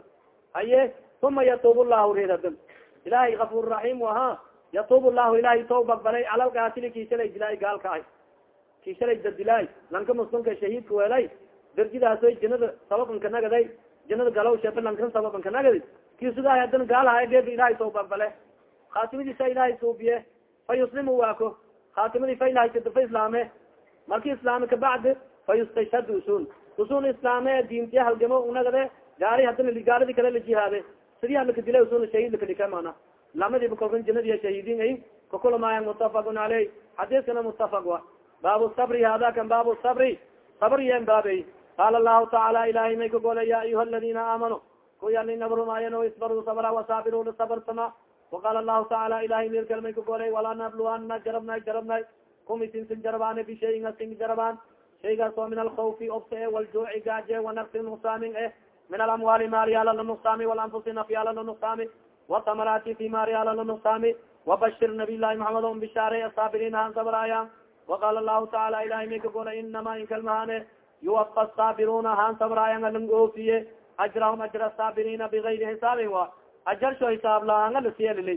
haye uma yatuub llahu reedadan ilahay afur raxiim ahaa. Yatuub llahu ilahay tawba balay cala lqatili ki shalay dilaay gaalka ahy ki shalay dadilaay lanka muslimka shahiidka weelay. Darjidaasoy janada sababan kanagaday janada galaw shebalankan sababan kanagadi kisugahay haddana gaalahay geeka ilahay soo balbale khaatimadiisa ilahay suubiye fa yuslimu waako khaatimadi fa ilahay sida fa islaame marki islaame kabacdi fa yustashhad usun usun islaame diintiya halgamo unagade gaari hadana gaaladi kale la jihaade sidii halakadila usun shahiid lakadhika mana lamadiiba kolkan janadiya shahiidin ay kakulamaaya mutafaqun caleyh xadiiskana mutafaq wa baabu sabri hada kan baabu sabri sabr yen baabey qaala lahu tacaala ilahay may kagole ya ayuha aladina aamanu kuyalinabrumaayano isbaru sabra wasaabiruna sabarsama waqaala lahu tacaala ilahay mirkal may kagolay walaa nabluana jarabnay kumisinsin jarabaane bishayin asin jarabaan shaygaas oo min alkhawfi obsa e waljuuci gaaje wanaqsi nuqsaamin eh min alamwaali maaryaala la nuqsaami walanfusi nafyaala la nuqsaami watamaraati fi maaryaala la nuqsaami wabashir nabiy llahi maxamed on bishaarey asaabiriin ahan sabraya waqaala lahu tacaala ilahay may kagola inama inkalmahane yuwafa saabiruna ahan sabraayan alang oofiye ajrahum ajra saabiriina bigayri xisaabin wa ajarsho hisaab laanga lasiyelili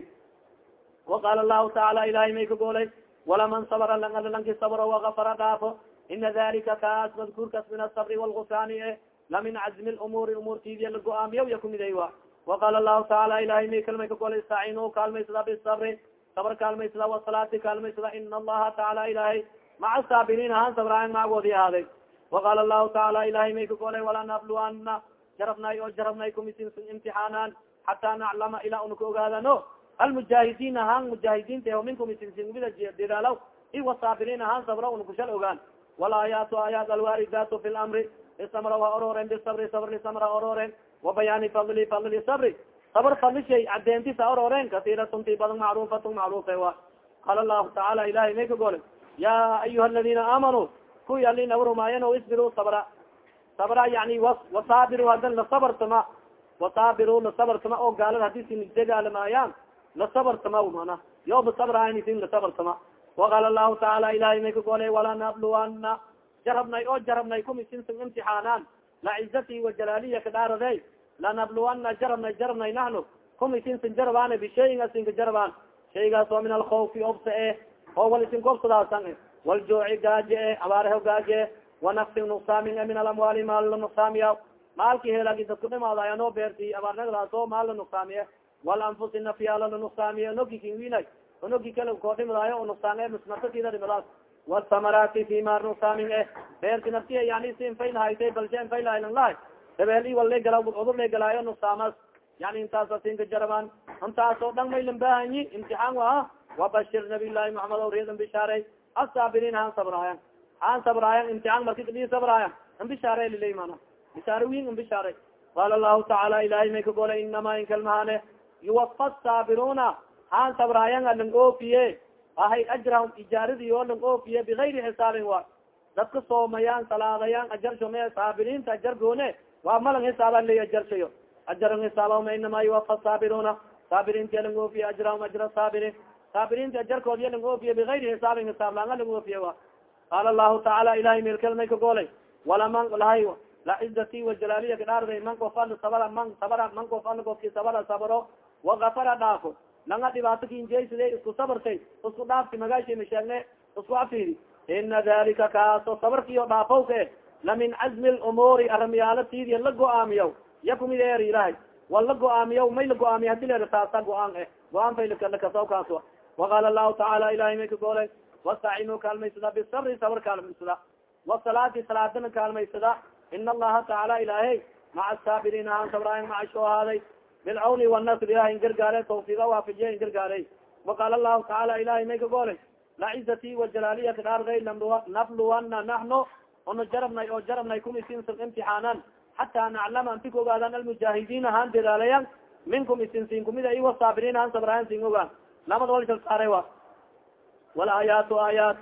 waqaala lahu tacaala ilahay may kagolay walaman sabra lanki sabro wagafara dhaafo ina dalika kaas madkuurkas min asabri walgufraani e lamin cazmi lumuuri umuurtiidiya la go'aamiya ya kumiday wa waqaala lahu tacaala ilahay may kalmay kagolay istaciinu kaalmaysada bisabri sabr kaalmaysada wasalaati kaalmaysada ina allaha tacaala ilahay maca saabiriin ahaan sabraayan macagoodi ahaaday waqaala lahu tacaala ilahay may kagolay walaa nabluana jarabnay oo jarabnay kumisin imtixaanaan xataa naclama ilaa una ka ogaadano almujaahidiin ahaan mujaahidiinta minkum isinsingmida diraalaw i wasaabiriin ahaan sabra una kushal ogaan walaayaatu aayaat alwaaridaatu fi lamri isamra ha orooren bisabri sabri samra orooren wabayaani fadli fadli sabri sabr fadlishay cadeentisa orooren kasiiratunti badan macruufatun macruufe wa qaala lahu tacaala ilahay may ka gole ya ayuha aladina aamanuu kuwi alin awrumaayan o isbiru sabra sabra yani wasaabiru hadan lasabartama wasaabiru lasabartama oo gaalada haddii sinigdegaalamaayaan lasabartama mana. Yoba sabranisin lasabartama waqaala lahu tacaala ilahay may kagolay walaa nabluwana jarabnay oo jarabnay kumisinsin imtixaanaan lacizati wajalaaliya kadhaarade lanabluwana jarabnay jarabnay nahnu. Kumisinsin jarabaane bishayin asinka jarabaan. Shaygaas oo min alkhawfi obsa e oo wal isin kobsadaasan e. Waljuuci gaaje e abaareho gaaje wanafsi nuqsaamin e min alamwaali maal nuqsaamiya maalki helagi dadku dhimaadayo noo beerti abaarnagdaas oo maal la nuqsaamiye. Walanfusi nafyaala la nuqsaamiye. Onogi kinwinay onogi kale koo dhimadaayo o nuqsaan e mismartasida dhimadaas wasamaraati fi maar nuqsaamin eh beerti naftiya yani si infayl haytay balse infayl haylan lahay dabeel i walla gala cudur la galaayo nuqsaamas. Yani intaasa sinka jarabaan intaas oo dhan maylan baahanyi imtixaan waa wabashir nabiy llahi maxamed o reedan bishaaray. Asaabiriin han sabraayan. Han sabraayan imtixaan marki kadii sabraayan. Inbishaare lilay mana bishaare win inbishaare qaala lahu tacaala ilahay may kagolay inama inkalmahane yuwafa saabiruna han sabraayan alang oofiye ahay ajrahum ijaaradi oo lang oofiye bigayri xisaabin wa dadka soomayaan salaadayaan ajarshome saabiriinta ajar goone waa malang hisaabaan ley ajarshayo ajaran hisaabahuma inama yuwafa saabiruna saabiriinta lang oofiye ajrahum ajra saabiriin saabiriinta ajarkood ya lang oofiye bigayri xisaabin hisaab laanga oofiye wa qaala lahu tacaala ilahay meelkel may kagolay walaman lahay lacizati wajalaaliya kadhaarday man kofal sabara man sabara man kofal kofki sabara sabaro. Wagafara dhaafo langa dhibaato kinjeyside isku sabartay isku dhaafki magaashay ma sheegne isku afiri. Ina dalika kaaso sabarkiyo dhaafowka lamin cazmi lumuuri aramyaalo tiidiya la go'aamiyaw ya kumid eer ilahay wal la go'aamiyaw may la go'aamiya hadi leer taasa go'aan eh go'aan faylakaso kaas waqaala lahu tacaala ilahay may ka goolay wastacinu kaalmaysada bisabri sabr kaalmaysada wasalaati salaadana kaalmaysada ina allaha tacaala ilahay maca asaabiriin ahaan sabraayan macasho ahaaday bilcawni wanasr ilahay ingargaare tawfiiqa waafijiya ingargaarey waqaala lahu tacaala ilahay may ka goolay lacizati wajalaaliya kadhaarday nabluwana naxno ono jarabnay oo jarabnay kumisinsin imtixaanan xataa naclama anti ka ogaadan almujaahidiin ahaan dadaalayan minkum isinsin kumida i wasaabiriin ahaan sabraayan sin ogaan lamada wal shalsaare wa walaayaatu aayaat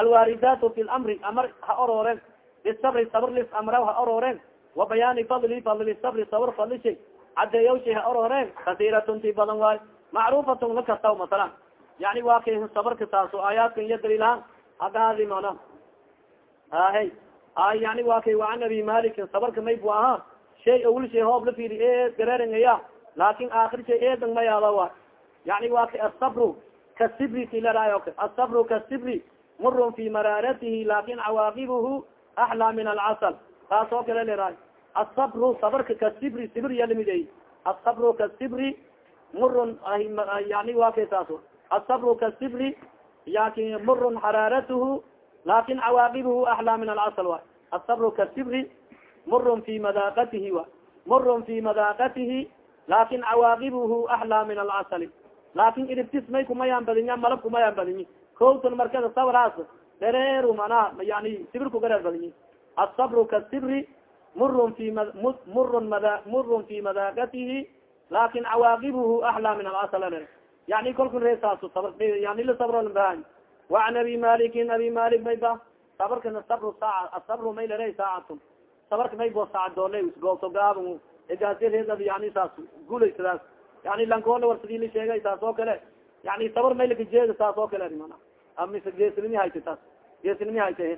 alwaaridaatu fi lamri amar ha orooren bisabri sabr lis amra ha orooren wa bayaani fadli fadli sabri sabr fadlishay cadeeyawshay ha orooren kasiiratun ti badan waay macruufatun lakastaw masalan yani waa kay sabarka taaso aayaadkan iyo daliilahaan hagaadi mana ahe ay yani waa kay waan abi malikin sabarka maybu ahaa shay shay hoob la fiiri e gareerangaya laakin aakhir shay eedan mayaada wa yani waa kay asabru kasibri kilarayo asabru kasibri murun fi maraaratihi laakiin cawaaqibuhu axlaa min alcasal kaas oo kale leraay asabru sabarka kasibri sibir yalimidey asabru kasibri murun yani wa kay saas asabru kasibri yakin murun xaraaratuhu laakiin cawaaqibuhu axlaa min alcasl wa asabru kasibri murun fi madaqatihi wa murun fi madaqatihi laakiin cawaaqibuhu axlaa min alcasli laakin iribtis may kumayaan badinya malab kumayaan badinyi kowtan markada sabraas dereeru manaa yani sibirku gareer badinyi asabru kasibri murun fi murun mad murun fi madaqatihi laakiin cawaaqibuhu axlaa min alcasl yani kolku reesaas yani la sabroba waan abi malikin abi malik may ba sabarkana sabru saaca asabru may lere saacatun sabarka may bo saaca doole goobto gaab egaasreedad yani saas guulaysadaas yani lankoola warsadii la sheegay saas oo kale. Yani sabar may lakajeeda saas oo kale mana. Amise geesnimi hayta taas geesnimi hayta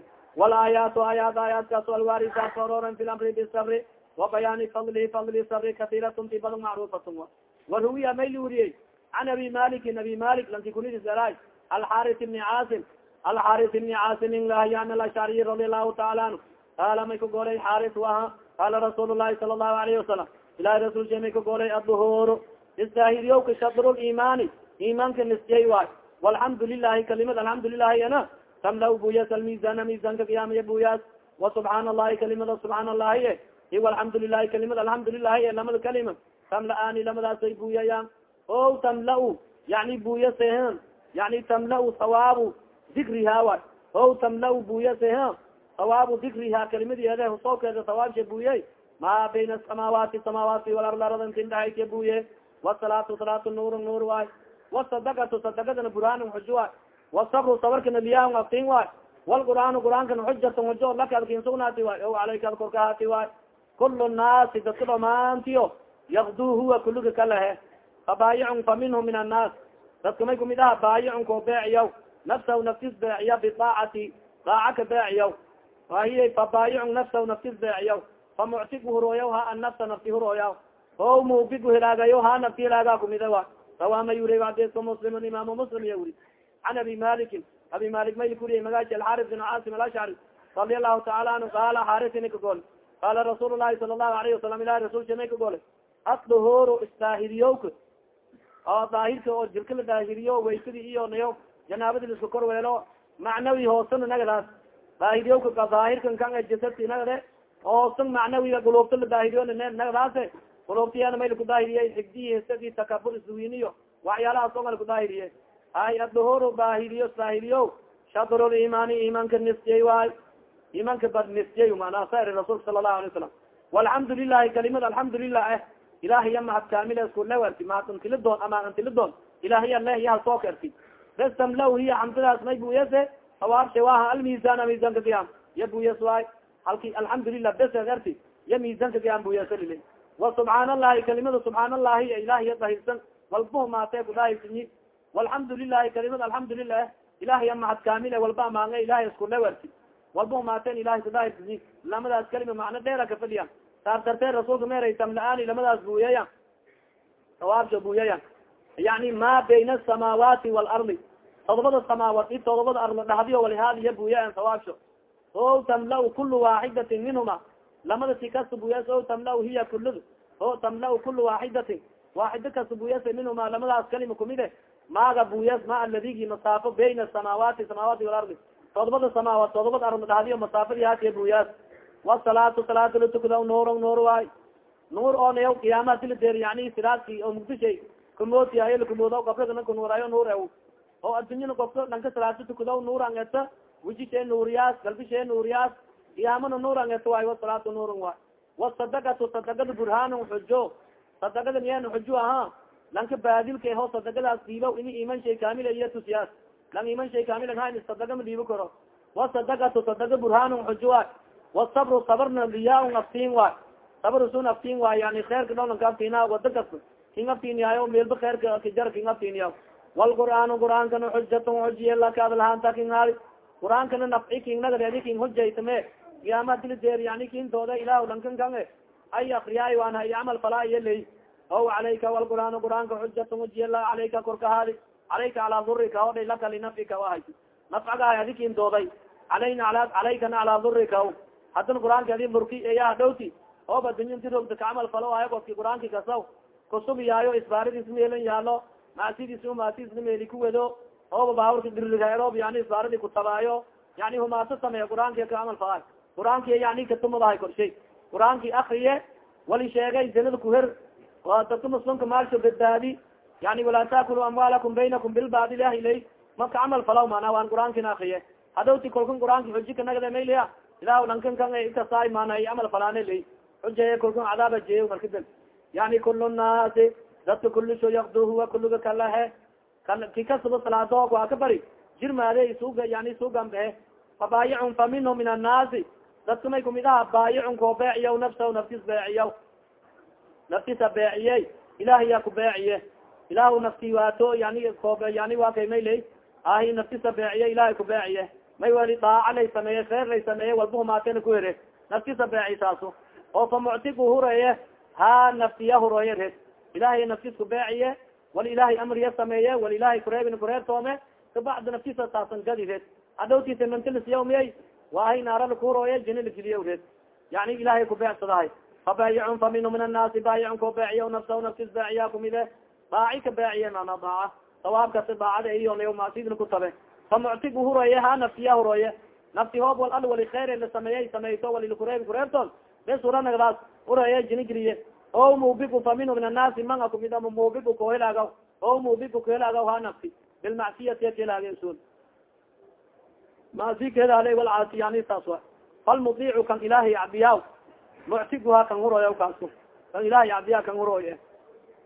walaayaatu aayaat aayaatkaas alwaarisaat ororan fi lamri bisabri wa bayaani fadlihi fadli sabri kasiiratun ti badan macruufatun waruwiya may la weriyey can abi malikin abi malik lanki kunidisgaray alxaris ibni caasim alxaris ibni caasimin lahyan alashariy radi allahu taala anhu qaala may ka golay xaris waha qaala rasuul lahi sala allahu alayhi wasalam ilahi rasul she may ka golay aduhur isdaahiriyowka shadr limaani imaanka nisjay waay walxamdu lilahi kalimad alxamdu lilahi ana tamla buyas almizana mizanka qiyaamaya buyas wasubxaan allahi kalimada subxaan allahi i alxamdu lilahi kalimad alxamdu lilahi e lamada kalima tamla-ani lamadaasay buyayaan o tamla yani buyasehen yani tamla hawaabu dikriha way o tamla buyasehen hawaabu dikriha kalimadiede husookeeda hawaabsha buye ma bayna asamaawaati samaawaati walard aradantindhahaysya buye wasalaatu salaatu nuur nuur waay wasadakatu sadakadana burhaan xujo waay wasabru sabarkana liyahan aftin waay walqur'aanu qur'aankana xujatan xujo laka adkin waay o calayka ad korkahaati waay kulu naasi dadka dhamaantiyo yakduu huwa kuliga kalehe fabaayicun fa minhu min annaas dadka may kumid aha baayicun ko beeciyaw nafsahu naftis beeciya biaacati daaca ka beeciyaw wahiy fabaayicun nafsahu naftis beeciyaw famuctigu hurooyaw ha an nafsa nafti hurooyaw o muubigu hilaagayo ha nafti hilaagaa kumida wa rawaama yuri adeska muslimun imaamu muslim iya can abi malikin abi malik mayli kuriya magashi alxaris bin caasim alashcari radi allahu taala anhu qaala xarisini ka gol qaala rasuul lahi sala allahu alayhi wasalam ilahi rasulka may ka gole adduhuru isdaahiriyowka oo daahirka oo jirka la daahiriyo waysadii iyo nayo janaabadi laska kor weelo macnawi hoosana nagadaas daahiriyowka ka daahirkan kan jasadki nagade hoosan macnawiga gulubta la daahiriyo nagadaase gulubtiyana may lakudaahiriye xigdiyi hesadi takabur iswiniyo waxyaalahaas onga lakudaahiriye ay adduhuru daahiriyo daahiriyo shadrul imaani imaanka nisjey waay imaanka bad nisjey manaa sa rasuulka sala allahu alay wasalam walxamdu lilahi kalimad alxamdu lilah eh ilahiya mahad kamil iskulewerti mahadantilidoon amaantilidoon ilahiya leh yaha soo kerti bestam law hiya xamdadaas may buyase hawaabshe waha almizana mizanka qiyam ya buyas waay halki alxamdulilah bese erti ya mizanka qiyam buyasa lili wa subxaan allahi kalimada subxaan allahi ilahiya dahirsan walbuh maatee kudahirsanyi walxamdu lilahi kalimada alxamdulilah ilahiya mahad kamile walba amaange ilahiy iskulewerti walbuh maateen ilahay kudahirsanyi lamadaas kalima macno dheera kafadiya saas dartee rasuulka meeray tamla-aani lamadaas buuyaya sawaabsha buuyaya yani ma bayna asamaawaati waalardi todobada samaawaat i todobada arlo dhahdiyo walihaadiya buuyayan sawaabsho o tamla kulu waaxidatin minhuma. Lamada si kasta buyas o tamla hiya kulud o tamla kulu waaxidatin. Waaxida kasta buyasa minhuma lamadaas kalima kumide maaga buyas ma aladigi masaafo bayna asamaawaati samaawaati waalardi todobada samaawaat todobada arlo dhahdiyo masaafadi haatiya buuyaas. Wasalaatu salaata latukada nuur nuur waay. Nuur oo nayaw qiyaamaha diladeer yani siraadki oo mugdishay kumootiyayo lakumooda gabrigana kunuurayo nuur ew oo addunyana gofka dhanka salaata tukadaw nuuran eta wijishee nuuriyaas galbishee nuuriyaas qiyaamana nuuran eta waay wasalaatu nuurun waay. Wasadakatu sadakada burhaanun xujo. Sadakada niyan xujo aha lanka baadilka ho sadakadaas dhiibaw ini iman shay kaamila iyo tusiyaas lang iman shay kaamilan hayn sadaka ma dhiibo karo wasadakatu sadaka burhaanun xujo waay wasabru sabarna liyaa aftiin waay sabr sun aftiin waay yani kheerka dholanka aftiina wada kasta king aftiiniyaayo meelba kheerka kajar king aftiiniya walqur'aanu qur'aankana xujatun xujiye laka adlahaanta king haadi qur'aankana nafci king nagareedi king hujaytame qiyaama dilideer yani kintooda ilah lankan kan ay akriyaayo an hay camal falaa iyo ley o calayka walqur'aanu qur'aanka xujatun xujiye la calayka korka haadi calayka calaa durika odhay laka linafcika wahay nafcagahay adi kintooday alayna calaykana calaa durika qur'aanki adi murki eya dhowti ooba dunyinti rogda kacamal falo ayo qofki qur'aanki kasaw kusubiyaayo isbaaradiis meelan yaalo maasidiis umaasiisna meeli kuwedo ooba baawurka dirrigaeroob yani isbaaradi kutabaayo yani humaaso sameeya qur'aanki kacamal falay qur'aanki yani katumadahay korshay qur'aanki akriye wali sheegay zinada kuher waa dadka muslimka maalsho badbaadi yani walaa taakulu amwaalakum baynakum bilbaadil ah maka camal falaw mana waan qur'aankina akriye hadhowti kolkan qur'aanki xuji kanagada mayliya ilah lankan kan ikasaay camal falaane lay xujeye kolkan cadaaba jeeyo markada yani kulu naasi dadka kulisho yakdu huwa kuluga kalahe ki kasaba salaadoog waa ka bari jirmaade suga yani sugambehe fabaayicun fa minhu min annaasi dadka may kumid aha baayicun koo beeciya nafsa naftis beeciya naftisa beeciye ilahiya ku beeciye ilahu nafti waato yani yani waa kay may ley ahi naftisa beeciye ilahay ku beeciye may wali daaca lay sameeye feer lay sameeye walba humaatena ku here naftisa beeci saaso oo fa muctigu hureeye ha naftiya huroye red ilahay naftis ku beeciye wal ilahay amriya sameeye wal ilahay kureebin kureebtoome kabacda naftisa saasan gadi red hadhowtiisa mantilisiyawmiyay waahay naara lakuhuroye jini lakiliya red yani ilahay ku beecsadahay fabaayicun fa minhu min annaasi baayicun ko beeciya nafsa naftis beeciya kumide daaci ka beeciye mana daaca sawaabkasi daacada iyo masidna ku tabe fa muctigu huroye naftiya huroye nafti hoob wal al wali la sameeyey sameyto wali lakureebi kureebtoon bes uranagdaas huroye jini geliye o mubigu fa min annaasi manga kumid ama mubigu kohelaagaw o mubigu kohelaagaw ha nafti bilmacsiyati kelaagesun masi kahelaale walcaasi saas wa falmudiicu kan ilaahay cabiyaa muctiguha kan huroya kaasu kan ilahay cabiya kan huroye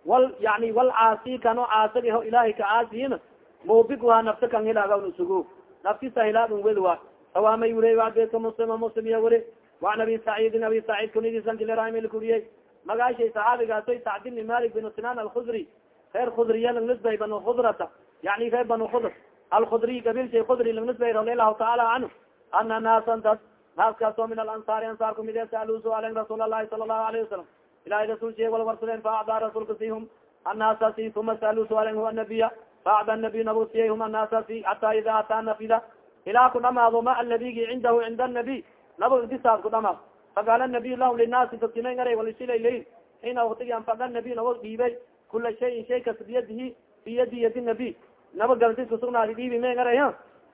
wal yani wal caasi kano caasagaho ilahay ka caasiyin mubiguha nafta kan hilaagaw nusugu naftisa hilaagan wel wa. Sawaamay wadeedka muslima muslim iya wuri waan abi saciidin abi saciid kunidisankileraamil kuriyey magaashay saxaabigaasay sacd bni malik bin sinan alkhudri. Reer khudriya langnisbay banu khudrata. Yani reer banu khudr. Alkhudriy gabilshay khudri langnisbay radialahu taala canhu ana naasan dad naaskaasoo min alansaari ansaar kumide saaluu suaalen rasuul alahi sala allahu alayhi wasalam ilahay rasul shee wal warsadeen faacdaa rasuulka sihum annaasa si uma saaluu suaalen huwa nabiya faacda nabiy nabu siyay hum annaasa si hataa ida ataa nafida. Ilaa ku dhamaado ma aladigi cindahu cinda nabiy nabo disaas ku dhamaad. Faqaala nabiy lahum linaasi dadkina ngara walishilaylayin xiina waktigi anfaqa nabiy nabo dhiibay kula shayin shay kas biyadihi fi yadi yadi naba galantis kusugnaadi dhiibi me ngaray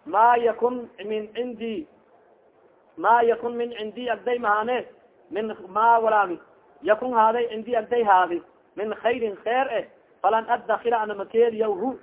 ma yakun min cindi ma yakun min cindi agday mahane min ma walaami. Yakun haaday cindi agday haadi min khayrin kheer eh. Falan adakila ana makeediya hu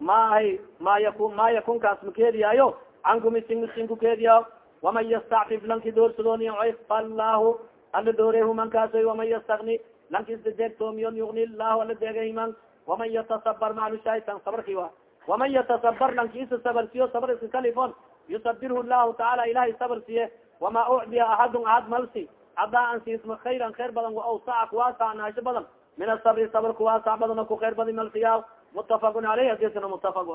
ma ahay ma yakun ma yakun kaas makeediyaayo cankum isin isinku keediya waman yastacfif lanki doorsadooni fallahu ala doorehu man kaasoy waman yastakni lanki isdadeegtoomiyon yugni lahu ala deegahiman waman yatasabar maclushaitan sabarki wa waman yatasabar lanki isa sabarsiyo sabar iska kalifon yusabirhu llahu tacaala ilahay sabar siye wama ucdiya axadun ahad malsi cadaa an siisma khayran khayr badan waawsaca kuwaasa naasho badan min asabri sabr kuwaasa badan ku khayr badan malsiya mutafaqun aleyh hadiskana mutafaq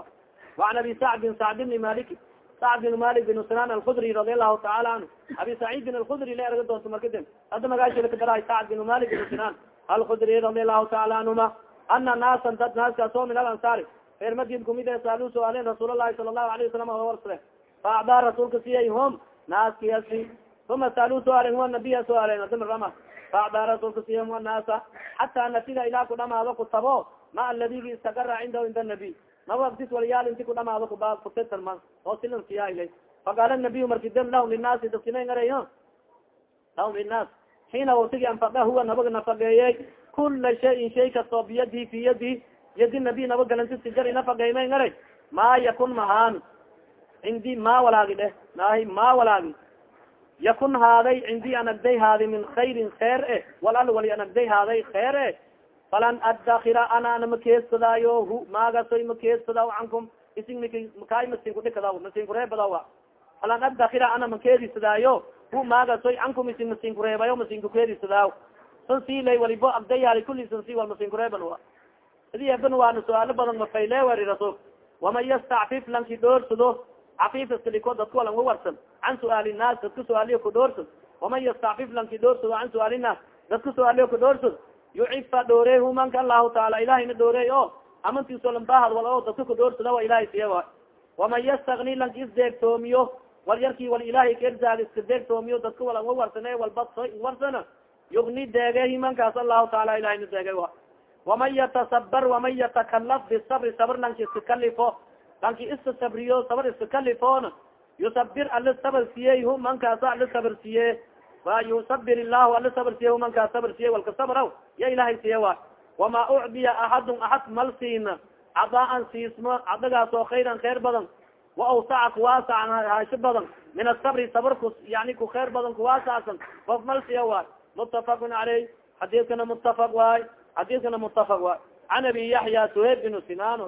waan abi sacd bin sacd bni maliki sacd bin malik bin sinan alkudri radi allahu taala anhu abi saciidin alkudri la erga doonto markadin hadda magaashila kadara sacd bin malik bin sinan alkudri radi allahu taala anhuma ana naasan dad naaskaasoo min alansaari reer madin kumid e saalu suaalen rasuul lahi sala allahu alayh wasalam warsade faacdaa rasuulka siyay hum naaskiyasi uma saalu suaalen huwa nabiya suaalen adimarama faacdaa rasuulka siyay hum naasa xataa nafida ilaa ku dhamaado ku tabo ma aladigi istagara cindahu cinda nabiy naba agdis waliyaal inti ku dhamaado kuba kutetalma oo silan siyaa ilay faqaala nabiyu marki dem lahum linaasi daskina ngaray lahum linaas xiina waktigi anfaqa huwa nabaga nafaqeeyey kula shayin shay kastoo biyadi fi yadi yadi nabiy naba galantiska jar nafaqeymay ngaray ma yakun mahaan cindi ma walaagi dheh nahi ma walaagi yakun haaday cindi anagday haadi min khayrin kheer e walal wali anagday haaday kheer e falan adakira ana ana makeesadaayo hu maagasoy makeesada cankum ising makaay masin kudhikada masin kureebadawa falan adakira ana makeedisadaayo hu maagasoy cankum ising masin kureebayo masin kukeedisadaaw san silay walibo agdayaali kuli san si wal masin kureeban wa idi eban waana su'aalo badan mafayle weri rasul waman yastacfif lanki dhoorsado cafif iskaliko dadka walan wawarsan can suaali naas dadka su'aaliyo kudhoorsad waman yastacfif lanki dhoorsado can suaali naas dadka su'aaliyo kudhoorsad yucifa dhoorehu manka allahu taala ilahayna dhooreey o amantiiso lambahad wal o dadka kudhoorsada wa ilahay siya wa waman yastakni lanki isdeegtoomiyo wal yarki wal ilahay kairzaag iska deegtoomiyo dadka wal nga warsane walba warsana yugni deege himankaas allahu taala ilahayna deege wa waman yatasabar waman yatakalaf bisabri sabr lanki iska kalifo lanki iska sabriyo sabr iska kalifon yusabir ala sabr siye hu mankaasa ala sabr siye. Wa yusabir illahu ala sabr siye hu mankaas sabr siye walka sabraw ya ilahay siye wa. Wama ucdiya axadun axad mal siina cadaan siismo cadagaas oo khayran khayr badan wa awsaca kuwaasacan haasho badan min asabri sabr ku yani ku khayr badan kuwaasacsan of mal siya waay mutafaqun caleyh xadiiskana mutafaq waay xadiiskana mutafaq waay can abi yaxya suhayb binu sinan